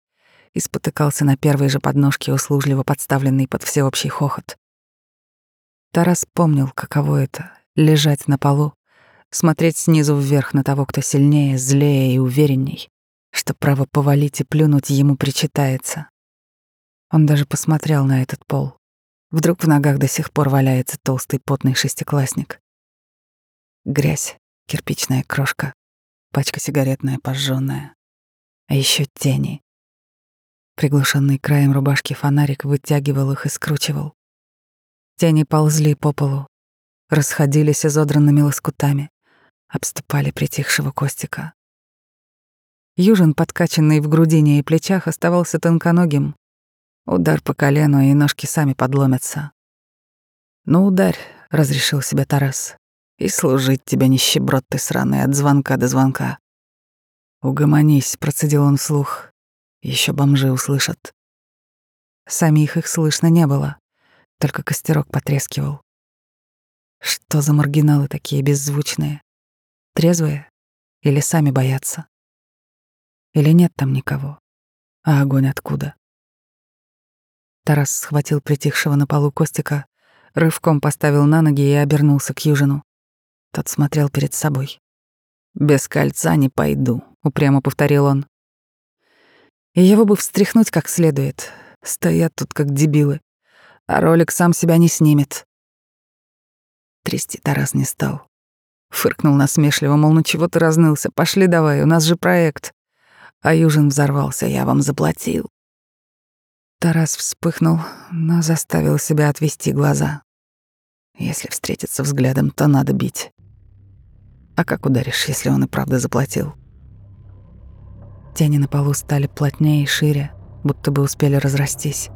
и спотыкался на первой же подножке, услужливо подставленной под всеобщий хохот. Тарас помнил, каково это — лежать на полу, смотреть снизу вверх на того, кто сильнее, злее и уверенней, что право повалить и плюнуть ему причитается. Он даже посмотрел на этот пол. Вдруг в ногах до сих пор валяется толстый потный шестиклассник. Грязь, кирпичная крошка, пачка сигаретная пожженная, а еще тени, Приглушенный краем рубашки фонарик вытягивал их и скручивал. Тени ползли по полу, расходились изодранными лоскутами, обступали притихшего Костика. Южин, подкачанный в грудине и плечах, оставался тонконогим. Удар по колену, и ножки сами подломятся. «Ну, ударь», — разрешил себе Тарас, — «и служить тебе нищеброд ты сраный от звонка до звонка». «Угомонись», — процедил он вслух, еще бомжи услышат. Самих их слышно не было, только костерок потрескивал. Что за маргиналы такие беззвучные? Трезвые? Или сами боятся? Или нет там никого? А огонь откуда? Тарас схватил притихшего на полу Костика, рывком поставил на ноги и обернулся к Южину. Тот смотрел перед собой. «Без кольца не пойду», — упрямо повторил он. И его бы встряхнуть как следует. Стоят тут как дебилы. А ролик сам себя не снимет. Трясти Тарас не стал. Фыркнул насмешливо, мол, ну чего ты разнылся? Пошли давай, у нас же проект. А Южин взорвался, я вам заплатил. Тарас вспыхнул, но заставил себя отвести глаза. Если встретиться взглядом, то надо бить. А как ударишь, если он и правда заплатил? Тени на полу стали плотнее и шире, будто бы успели разрастись.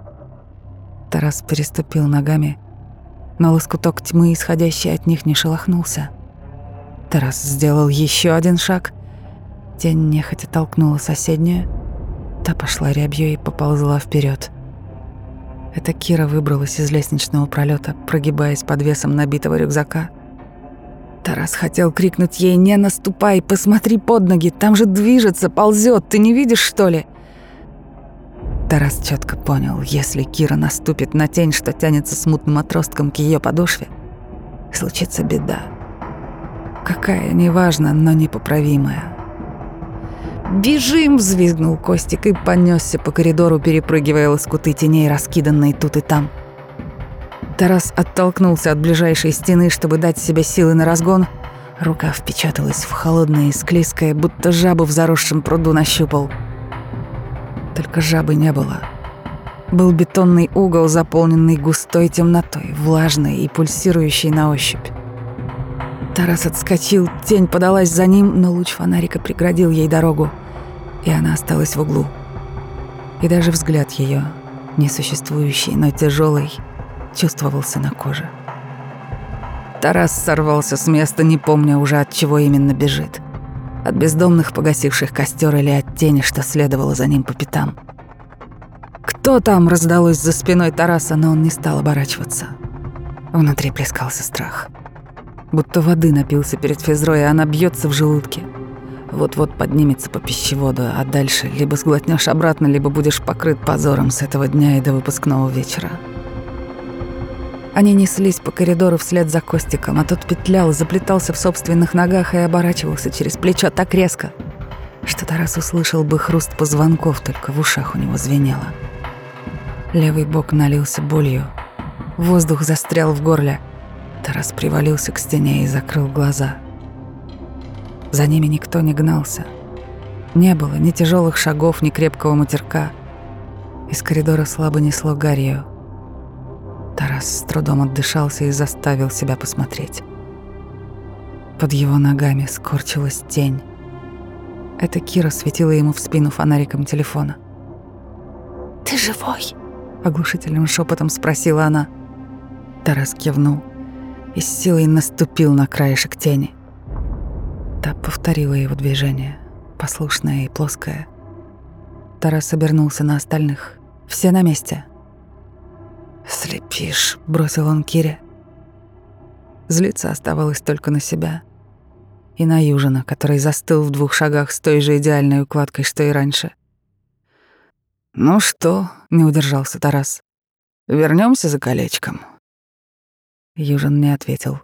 Тарас переступил ногами, но лоскуток тьмы, исходящий от них, не шелохнулся. Тарас сделал еще один шаг. Тень нехотя толкнула соседнюю. Та пошла рябью и поползла вперед. Это Кира выбралась из лестничного пролета, прогибаясь под весом набитого рюкзака — Тарас хотел крикнуть ей «Не наступай, посмотри под ноги, там же движется, ползет, ты не видишь, что ли?» Тарас четко понял, если Кира наступит на тень, что тянется смутным отростком к ее подошве, случится беда. Какая, неважно, но непоправимая. «Бежим!» — взвизгнул Костик и понесся по коридору, перепрыгивая лоскуты теней, раскиданные тут и там — Тарас оттолкнулся от ближайшей стены, чтобы дать себе силы на разгон. Рука впечаталась в холодное и склизкое, будто жабу в заросшем пруду нащупал. Только жабы не было. Был бетонный угол, заполненный густой темнотой, влажной и пульсирующей на ощупь. Тарас отскочил, тень подалась за ним, но луч фонарика преградил ей дорогу, и она осталась в углу. И даже взгляд ее, несуществующий, но тяжелый, чувствовался на коже. Тарас сорвался с места, не помня уже от чего именно бежит. От бездомных погасивших костер или от тени, что следовало за ним по пятам. «Кто там?» — раздалось за спиной Тараса, но он не стал оборачиваться. Внутри плескался страх. Будто воды напился перед физрой, и она бьется в желудке. Вот-вот поднимется по пищеводу, а дальше либо сглотнешь обратно, либо будешь покрыт позором с этого дня и до выпускного вечера. Они неслись по коридору вслед за Костиком, а тот петлял, заплетался в собственных ногах и оборачивался через плечо так резко, что Тарас услышал бы хруст позвонков, только в ушах у него звенело. Левый бок налился болью. Воздух застрял в горле. Тарас привалился к стене и закрыл глаза. За ними никто не гнался. Не было ни тяжелых шагов, ни крепкого матерка. Из коридора слабо несло гарью. Тарас с трудом отдышался и заставил себя посмотреть. Под его ногами скорчилась тень. Эта Кира светила ему в спину фонариком телефона. «Ты живой?» — оглушительным шепотом спросила она. Тарас кивнул и с силой наступил на краешек тени. Та повторила его движение, послушное и плоское. Тарас обернулся на остальных. Все на месте. «Слепишь», — бросил он Кире. Злиться оставалось только на себя. И на Южина, который застыл в двух шагах с той же идеальной укладкой, что и раньше. «Ну что?» — не удержался Тарас. Вернемся за колечком». Южин не ответил.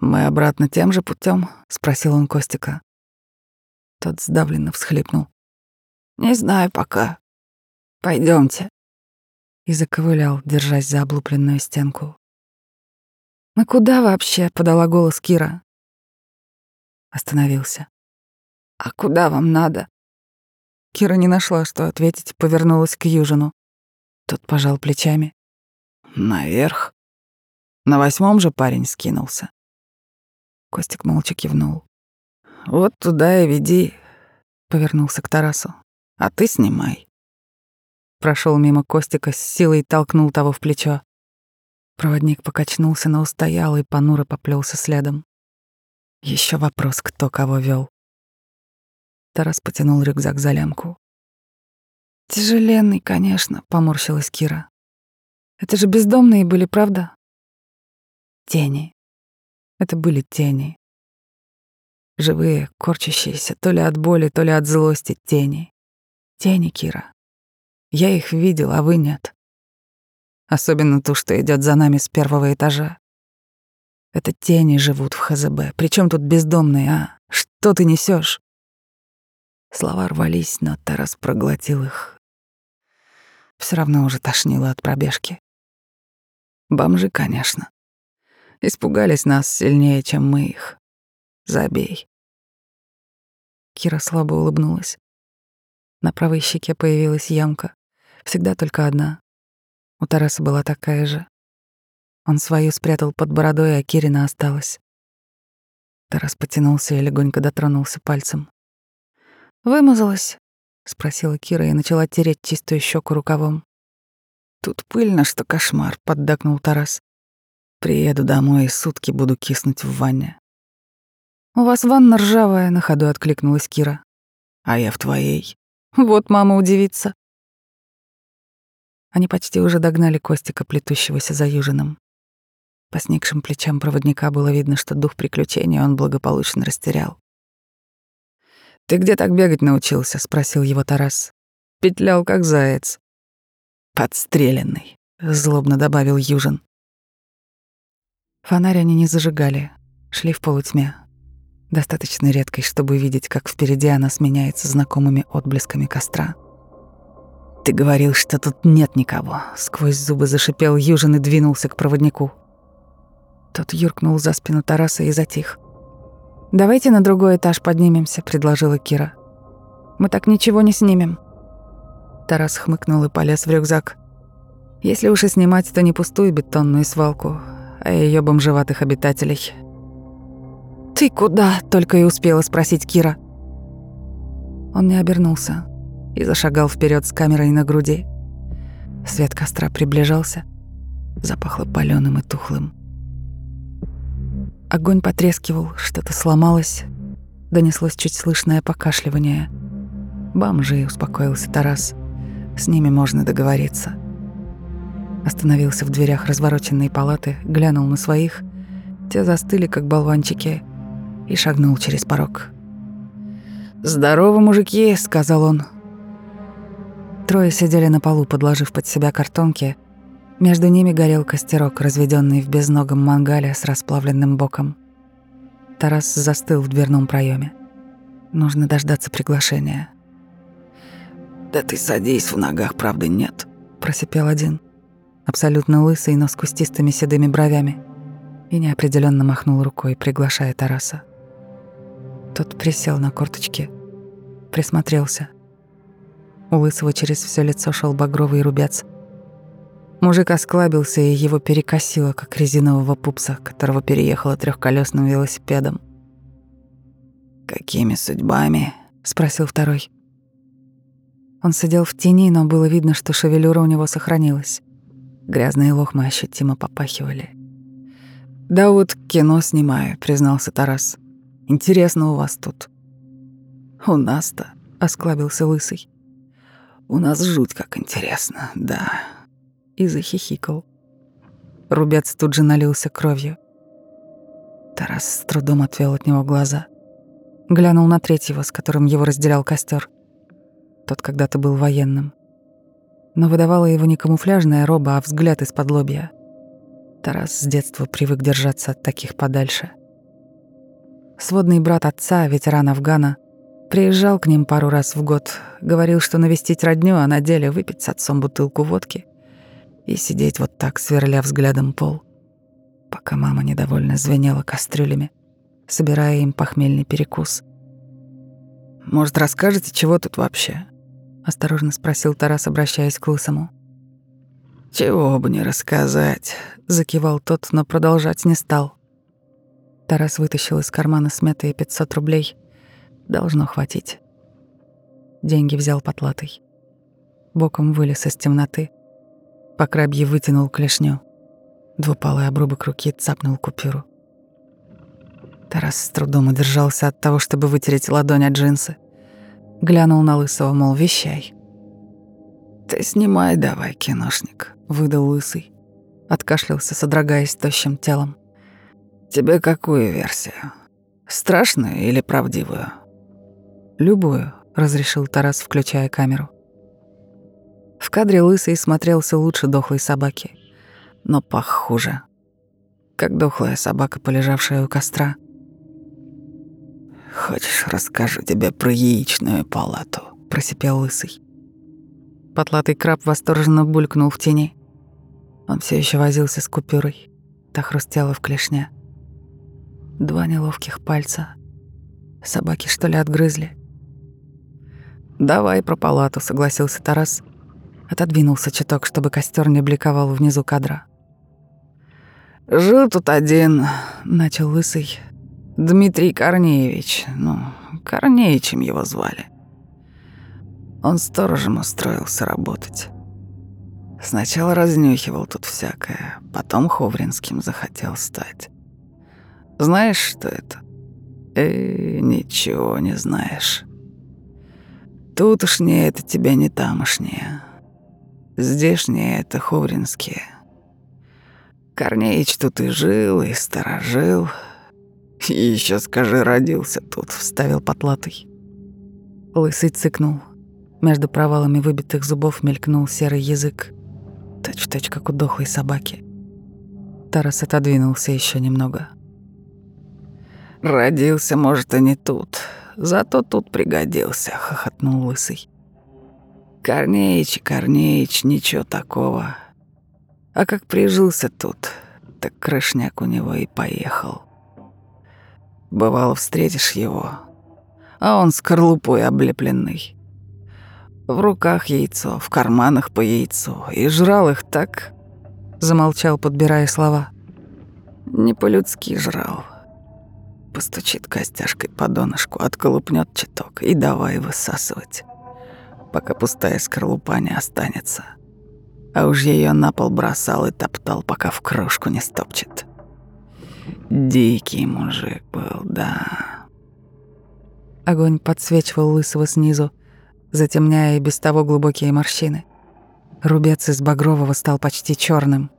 «Мы обратно тем же путем? спросил он Костика. Тот сдавленно всхлипнул. «Не знаю пока. Пойдемте и заковылял, держась за облупленную стенку. «Мы куда вообще?» — подала голос Кира. Остановился. «А куда вам надо?» Кира не нашла, что ответить, повернулась к Южину. Тот пожал плечами. «Наверх. На восьмом же парень скинулся». Костик молча кивнул. «Вот туда и веди», — повернулся к Тарасу. «А ты снимай» прошел мимо Костика, с силой толкнул того в плечо. Проводник покачнулся, но устоял и понуро поплелся следом. Еще вопрос, кто кого вел. Тарас потянул рюкзак за лямку. «Тяжеленный, конечно», — поморщилась Кира. «Это же бездомные были, правда?» Тени. Это были тени. Живые, корчащиеся, то ли от боли, то ли от злости тени. Тени, Кира. Я их видел, а вы нет. Особенно ту, что идет за нами с первого этажа. Это тени живут в ХЗБ. Причем тут бездомные, а? Что ты несешь? Слова рвались, но Тарас проглотил их. Все равно уже тошнило от пробежки. Бомжи, конечно. Испугались нас сильнее, чем мы их. Забей. Кира слабо улыбнулась. На правой щеке появилась ямка. Всегда только одна. У Тараса была такая же. Он свою спрятал под бородой, а Кирина осталась. Тарас потянулся и легонько дотронулся пальцем. «Вымазалась?» — спросила Кира и начала тереть чистую щеку рукавом. «Тут пыльно, что кошмар», — поддакнул Тарас. «Приеду домой и сутки буду киснуть в ванне». «У вас ванна ржавая», — на ходу откликнулась Кира. «А я в твоей». «Вот мама удивится». Они почти уже догнали Костика, плетущегося за Южином. По сникшим плечам проводника было видно, что дух приключения он благополучно растерял. «Ты где так бегать научился?» — спросил его Тарас. «Петлял, как заяц». «Подстреленный», — злобно добавил Южин. Фонарь они не зажигали, шли в полутьме, достаточно редкой, чтобы видеть, как впереди она сменяется знакомыми отблесками костра. «Ты говорил, что тут нет никого», — сквозь зубы зашипел Южин и двинулся к проводнику. Тот юркнул за спину Тараса и затих. «Давайте на другой этаж поднимемся», — предложила Кира. «Мы так ничего не снимем». Тарас хмыкнул и полез в рюкзак. «Если уж и снимать, то не пустую бетонную свалку, а ее бомжеватых обитателей». «Ты куда?» — только и успела спросить Кира. Он не обернулся и зашагал вперед с камерой на груди. Свет костра приближался, запахло паленым и тухлым. Огонь потрескивал, что-то сломалось, донеслось чуть слышное покашливание. «Бомжи», — успокоился Тарас, — «с ними можно договориться». Остановился в дверях развороченной палаты, глянул на своих, те застыли, как болванчики, и шагнул через порог. «Здорово, мужики», — сказал он, Трое сидели на полу, подложив под себя картонки, Между ними горел костерок, разведенный в безногом мангале с расплавленным боком. Тарас застыл в дверном проеме. Нужно дождаться приглашения. «Да ты садись, в ногах правды нет», — просипел один. Абсолютно лысый, но с кустистыми седыми бровями. И неопределенно махнул рукой, приглашая Тараса. Тот присел на корточки, присмотрелся. У лысого через все лицо шел багровый рубец. Мужик осклабился, и его перекосило, как резинового пупса, которого переехала трехколесным велосипедом. «Какими судьбами?» — спросил второй. Он сидел в тени, но было видно, что шевелюра у него сохранилась. Грязные лохмы ощутимо попахивали. «Да вот кино снимаю», — признался Тарас. «Интересно у вас тут». «У нас-то», — осклабился Лысый. «У нас жуть как интересно, да». И захихикал. Рубец тут же налился кровью. Тарас с трудом отвел от него глаза. Глянул на третьего, с которым его разделял костер. Тот когда-то был военным. Но выдавала его не камуфляжная роба, а взгляд из-под лобья. Тарас с детства привык держаться от таких подальше. Сводный брат отца, ветеран Афгана, приезжал к ним пару раз в год, говорил, что навестить родню, а на деле выпить с отцом бутылку водки и сидеть вот так, сверля взглядом пол, пока мама недовольно звенела кастрюлями, собирая им похмельный перекус. «Может, расскажете, чего тут вообще?» — осторожно спросил Тарас, обращаясь к Лысому. «Чего бы не рассказать», — закивал тот, но продолжать не стал. Тарас вытащил из кармана смятые 500 рублей. Должно хватить. Деньги взял потлатый. Боком вылез из темноты. По крабье вытянул клешню. Двупалый обрубок руки цапнул купюру. Тарас с трудом удержался от того, чтобы вытереть ладонь от джинсы. Глянул на Лысого, мол, вещай. «Ты снимай давай, киношник», — выдал Лысый. Откашлялся, содрогаясь тощим телом. «Тебе какую версию? Страшную или правдивую?» «Любую», — разрешил Тарас, включая камеру. В кадре Лысый смотрелся лучше дохлой собаки, но пах хуже. Как дохлая собака, полежавшая у костра — «Хочешь, расскажу тебе про яичную палату?» — просипел Лысый. Потлатый краб восторженно булькнул в тени. Он все еще возился с купюрой. Та хрустела в клешне. Два неловких пальца. Собаки, что ли, отгрызли? «Давай про палату», — согласился Тарас. Отодвинулся чуток, чтобы костер не бликовал внизу кадра. «Жил тут один», — начал Лысый, Дмитрий Корнеевич, ну, Корнеичем его звали. Он сторожем устроился работать. Сначала разнюхивал тут всякое, потом Ховринским захотел стать. Знаешь, что это? Э, ничего не знаешь. Тутошнее это тебя не тамошнее. Здешнее это Ховринские. Корнеич тут и жил, и сторожил, «И еще скажи, родился тут», — вставил потлатый. Лысый цыкнул. Между провалами выбитых зубов мелькнул серый язык. Точь-в-точь, как у дохлой собаки. Тарас отодвинулся еще немного. «Родился, может, и не тут. Зато тут пригодился», — хохотнул Лысый. «Корнеич, Корнеич, ничего такого. А как прижился тут, так крышняк у него и поехал». Бывало, встретишь его, а он скорлупой облепленный. В руках яйцо, в карманах по яйцу, и жрал их так... Замолчал, подбирая слова. Не по-людски жрал. Постучит костяшкой по донышку, отколупнет чуток и давай высасывать, пока пустая скорлупа не останется. А уж ее на пол бросал и топтал, пока в кружку не стопчет. Дикий мужик был, да. Огонь подсвечивал лысого снизу, затемняя и без того глубокие морщины. Рубец из багрового стал почти черным.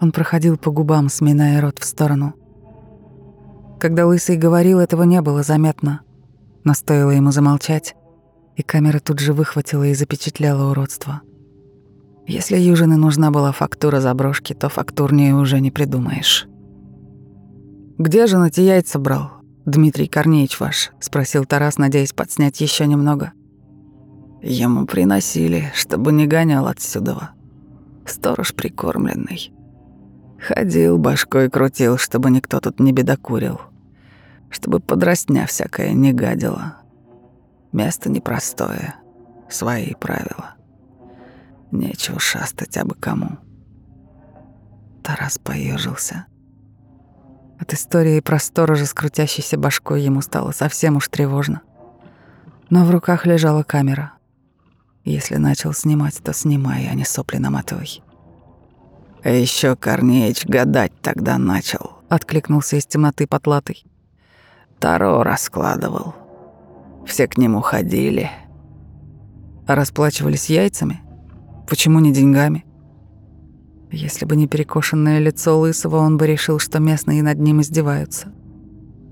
Он проходил по губам, сминая рот в сторону. Когда Лысый говорил, этого не было заметно. Но стоило ему замолчать, и камера тут же выхватила и запечатляла уродство. Если Южине нужна была фактура заброшки, то фактурнее уже не придумаешь. «Где же на те яйца брал? Дмитрий Корнеевич ваш?» — спросил Тарас, надеясь подснять еще немного. Ему приносили, чтобы не гонял отсюда. Сторож прикормленный. Ходил, башкой крутил, чтобы никто тут не бедокурил. Чтобы подростня всякая не гадила. Место непростое, свои правила. Нечего шастать абы кому. Тарас поежился. От истории про сторожа с крутящейся башкой ему стало совсем уж тревожно. Но в руках лежала камера. Если начал снимать, то снимай, а не сопли наматывай. А еще Корнеич гадать тогда начал, откликнулся из темноты потлатый. Таро раскладывал. Все к нему ходили. Расплачивались яйцами? Почему не деньгами? Если бы не перекошенное лицо Лысого, он бы решил, что местные над ним издеваются.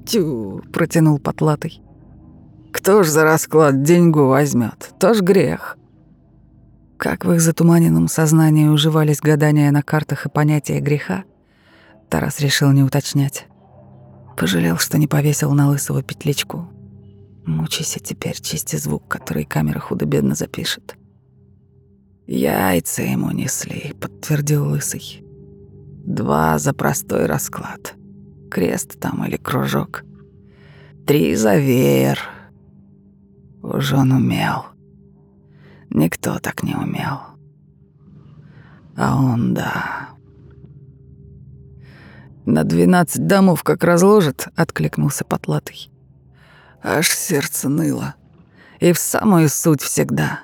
«Тю!» — протянул потлатый. «Кто ж за расклад деньгу возьмет? Тоже грех». Как в их затуманенном сознании уживались гадания на картах и понятия греха, Тарас решил не уточнять. Пожалел, что не повесил на Лысого петличку. Мучайся теперь, чисти звук, который камера худо-бедно запишет. «Яйца ему несли», — подтвердил Лысый. «Два за простой расклад. Крест там или кружок. Три за веер. Уж он умел. Никто так не умел. А он, да. На двенадцать домов как разложит, откликнулся потлатый. Аж сердце ныло. И в самую суть всегда.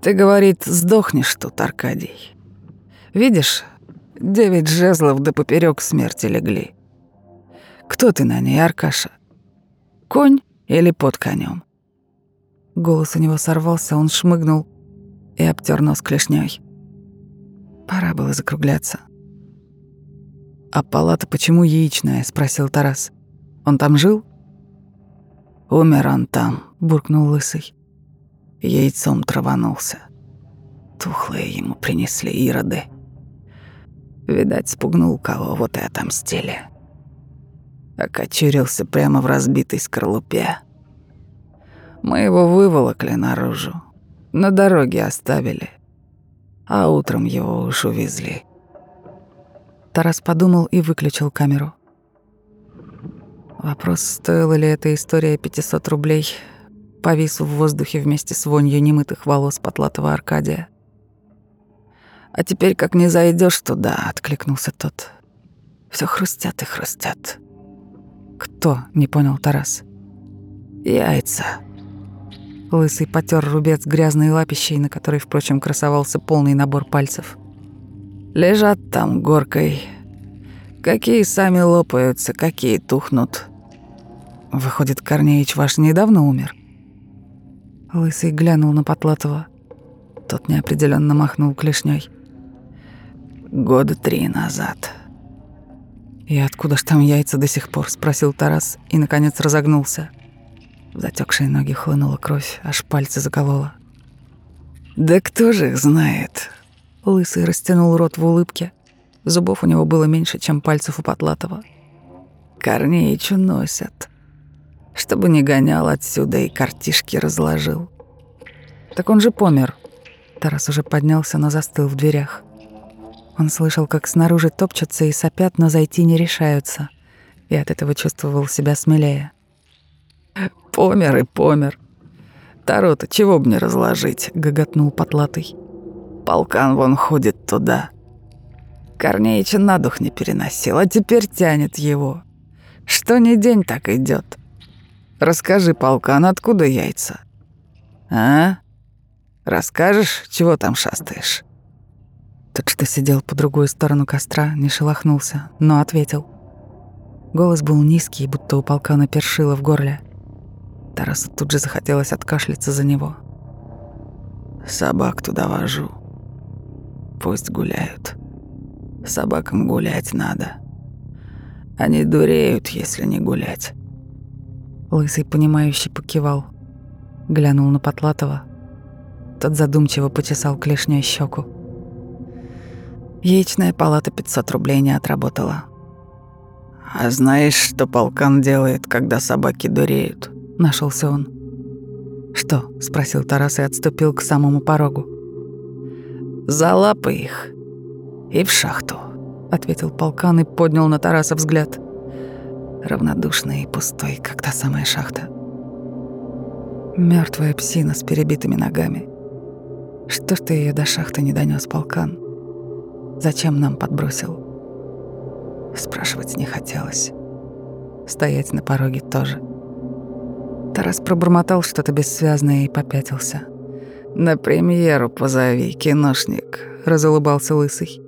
Ты, говорит, сдохнешь тут, Аркадий. Видишь, девять жезлов до поперек смерти легли. Кто ты на ней, Аркаша? Конь или под конем? Голос у него сорвался, он шмыгнул и обтер нос клешней. Пора было закругляться. «А палата почему яичная?» — спросил Тарас. «Он там жил?» «Умер он там», — буркнул Лысый. Яйцом траванулся. Тухлые ему принесли ироды. Видать, спугнул кого, вот и отомстили. Окочурился прямо в разбитой скорлупе. Мы его выволокли наружу, на дороге оставили, а утром его уж увезли. Тарас подумал и выключил камеру. Вопрос, стоила ли эта история 500 рублей, повис в воздухе вместе с вонью немытых волос потлатого Аркадия. «А теперь, как не зайдешь туда», — откликнулся тот. Все хрустят и хрустят». «Кто?» — не понял Тарас. «Яйца», Лысый потер рубец грязной лапищей, на которой, впрочем, красовался полный набор пальцев. «Лежат там горкой. Какие сами лопаются, какие тухнут. Выходит, Корнеич ваш недавно умер?» Лысый глянул на Потлатова. Тот неопределенно махнул клешней. «Года три назад». «И откуда ж там яйца до сих пор?» — спросил Тарас и, наконец, разогнулся. В затекшие ноги хлынула кровь, аж пальцы заколола. «Да кто же их знает?» Лысый растянул рот в улыбке. Зубов у него было меньше, чем пальцев у Потлатова. «Корнеичу носят. Чтобы не гонял отсюда и картишки разложил». «Так он же помер». Тарас уже поднялся, но застыл в дверях. Он слышал, как снаружи топчутся и сопят, но зайти не решаются, и от этого чувствовал себя смелее. Помер и помер. Таро-то чего б не разложить, гоготнул потлатый. Полкан вон ходит туда. Корнеича на дух не переносил, а теперь тянет его. Что ни день так идет. Расскажи, полкан, откуда яйца? А? Расскажешь, чего там шастаешь? Тот, что сидел по другую сторону костра, не шелохнулся, но ответил. Голос был низкий, будто у полкана першило в горле. Тарасу тут же захотелось откашляться за него. «Собак туда вожу. Пусть гуляют. Собакам гулять надо. Они дуреют, если не гулять». Лысый, понимающий, покивал. Глянул на Потлатова. Тот задумчиво почесал клешней щеку. Яичная палата 500 рублей не отработала. А знаешь, что полкан делает, когда собаки дуреют? Нашелся он. Что? спросил Тарас и отступил к самому порогу. За лапы их и в шахту, ответил полкан и поднял на Тараса взгляд. Равнодушный и пустой, как та самая шахта. Мертвая псина с перебитыми ногами. Что ж ты ее до шахты не донес, полкан? Зачем нам подбросил? Спрашивать не хотелось. Стоять на пороге тоже. Тарас пробормотал что-то бессвязное и попятился. «На премьеру позови, киношник», — разулыбался лысый.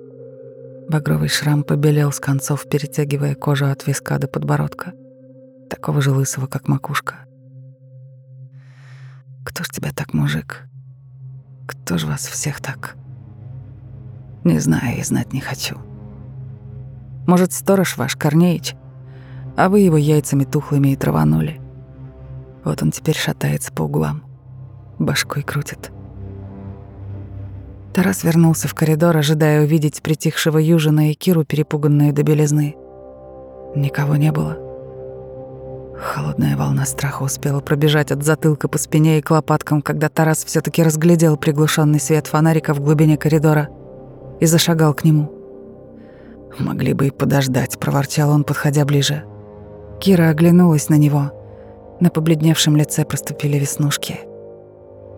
Багровый шрам побелел с концов, перетягивая кожу от виска до подбородка. Такого же лысого, как макушка. «Кто ж тебя так, мужик? Кто ж вас всех так?» «Не знаю и знать не хочу». «Может, сторож ваш, Корнеич, а вы его яйцами тухлыми и траванули?» Вот он теперь шатается по углам, башкой крутит. Тарас вернулся в коридор, ожидая увидеть притихшего Южина и Киру, перепуганную до белизны. Никого не было. Холодная волна страха успела пробежать от затылка по спине и к лопаткам, когда Тарас все таки разглядел приглушенный свет фонарика в глубине коридора и зашагал к нему. «Могли бы и подождать», — проворчал он, подходя ближе. Кира оглянулась на него — на побледневшем лице проступили веснушки.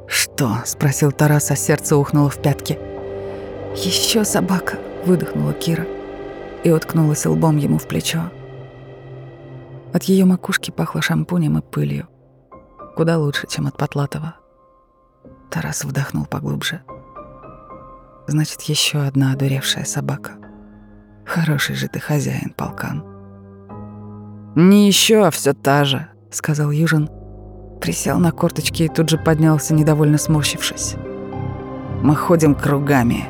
«Что?» — спросил Тарас, а сердце ухнуло в пятки. Еще собака!» — выдохнула Кира и уткнулась лбом ему в плечо. От ее макушки пахло шампунем и пылью. Куда лучше, чем от Потлатова. Тарас вдохнул поглубже. Значит, еще одна одуревшая собака. Хороший же ты хозяин, полкан. Не еще, а все та же, сказал Южин. Присел на корточки и тут же поднялся, недовольно сморщившись. Мы ходим кругами.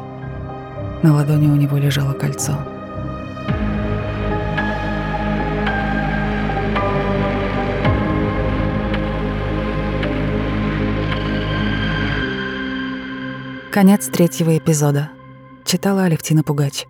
На ладони у него лежало кольцо. Конец третьего эпизода. Читала Алевтина Пугач.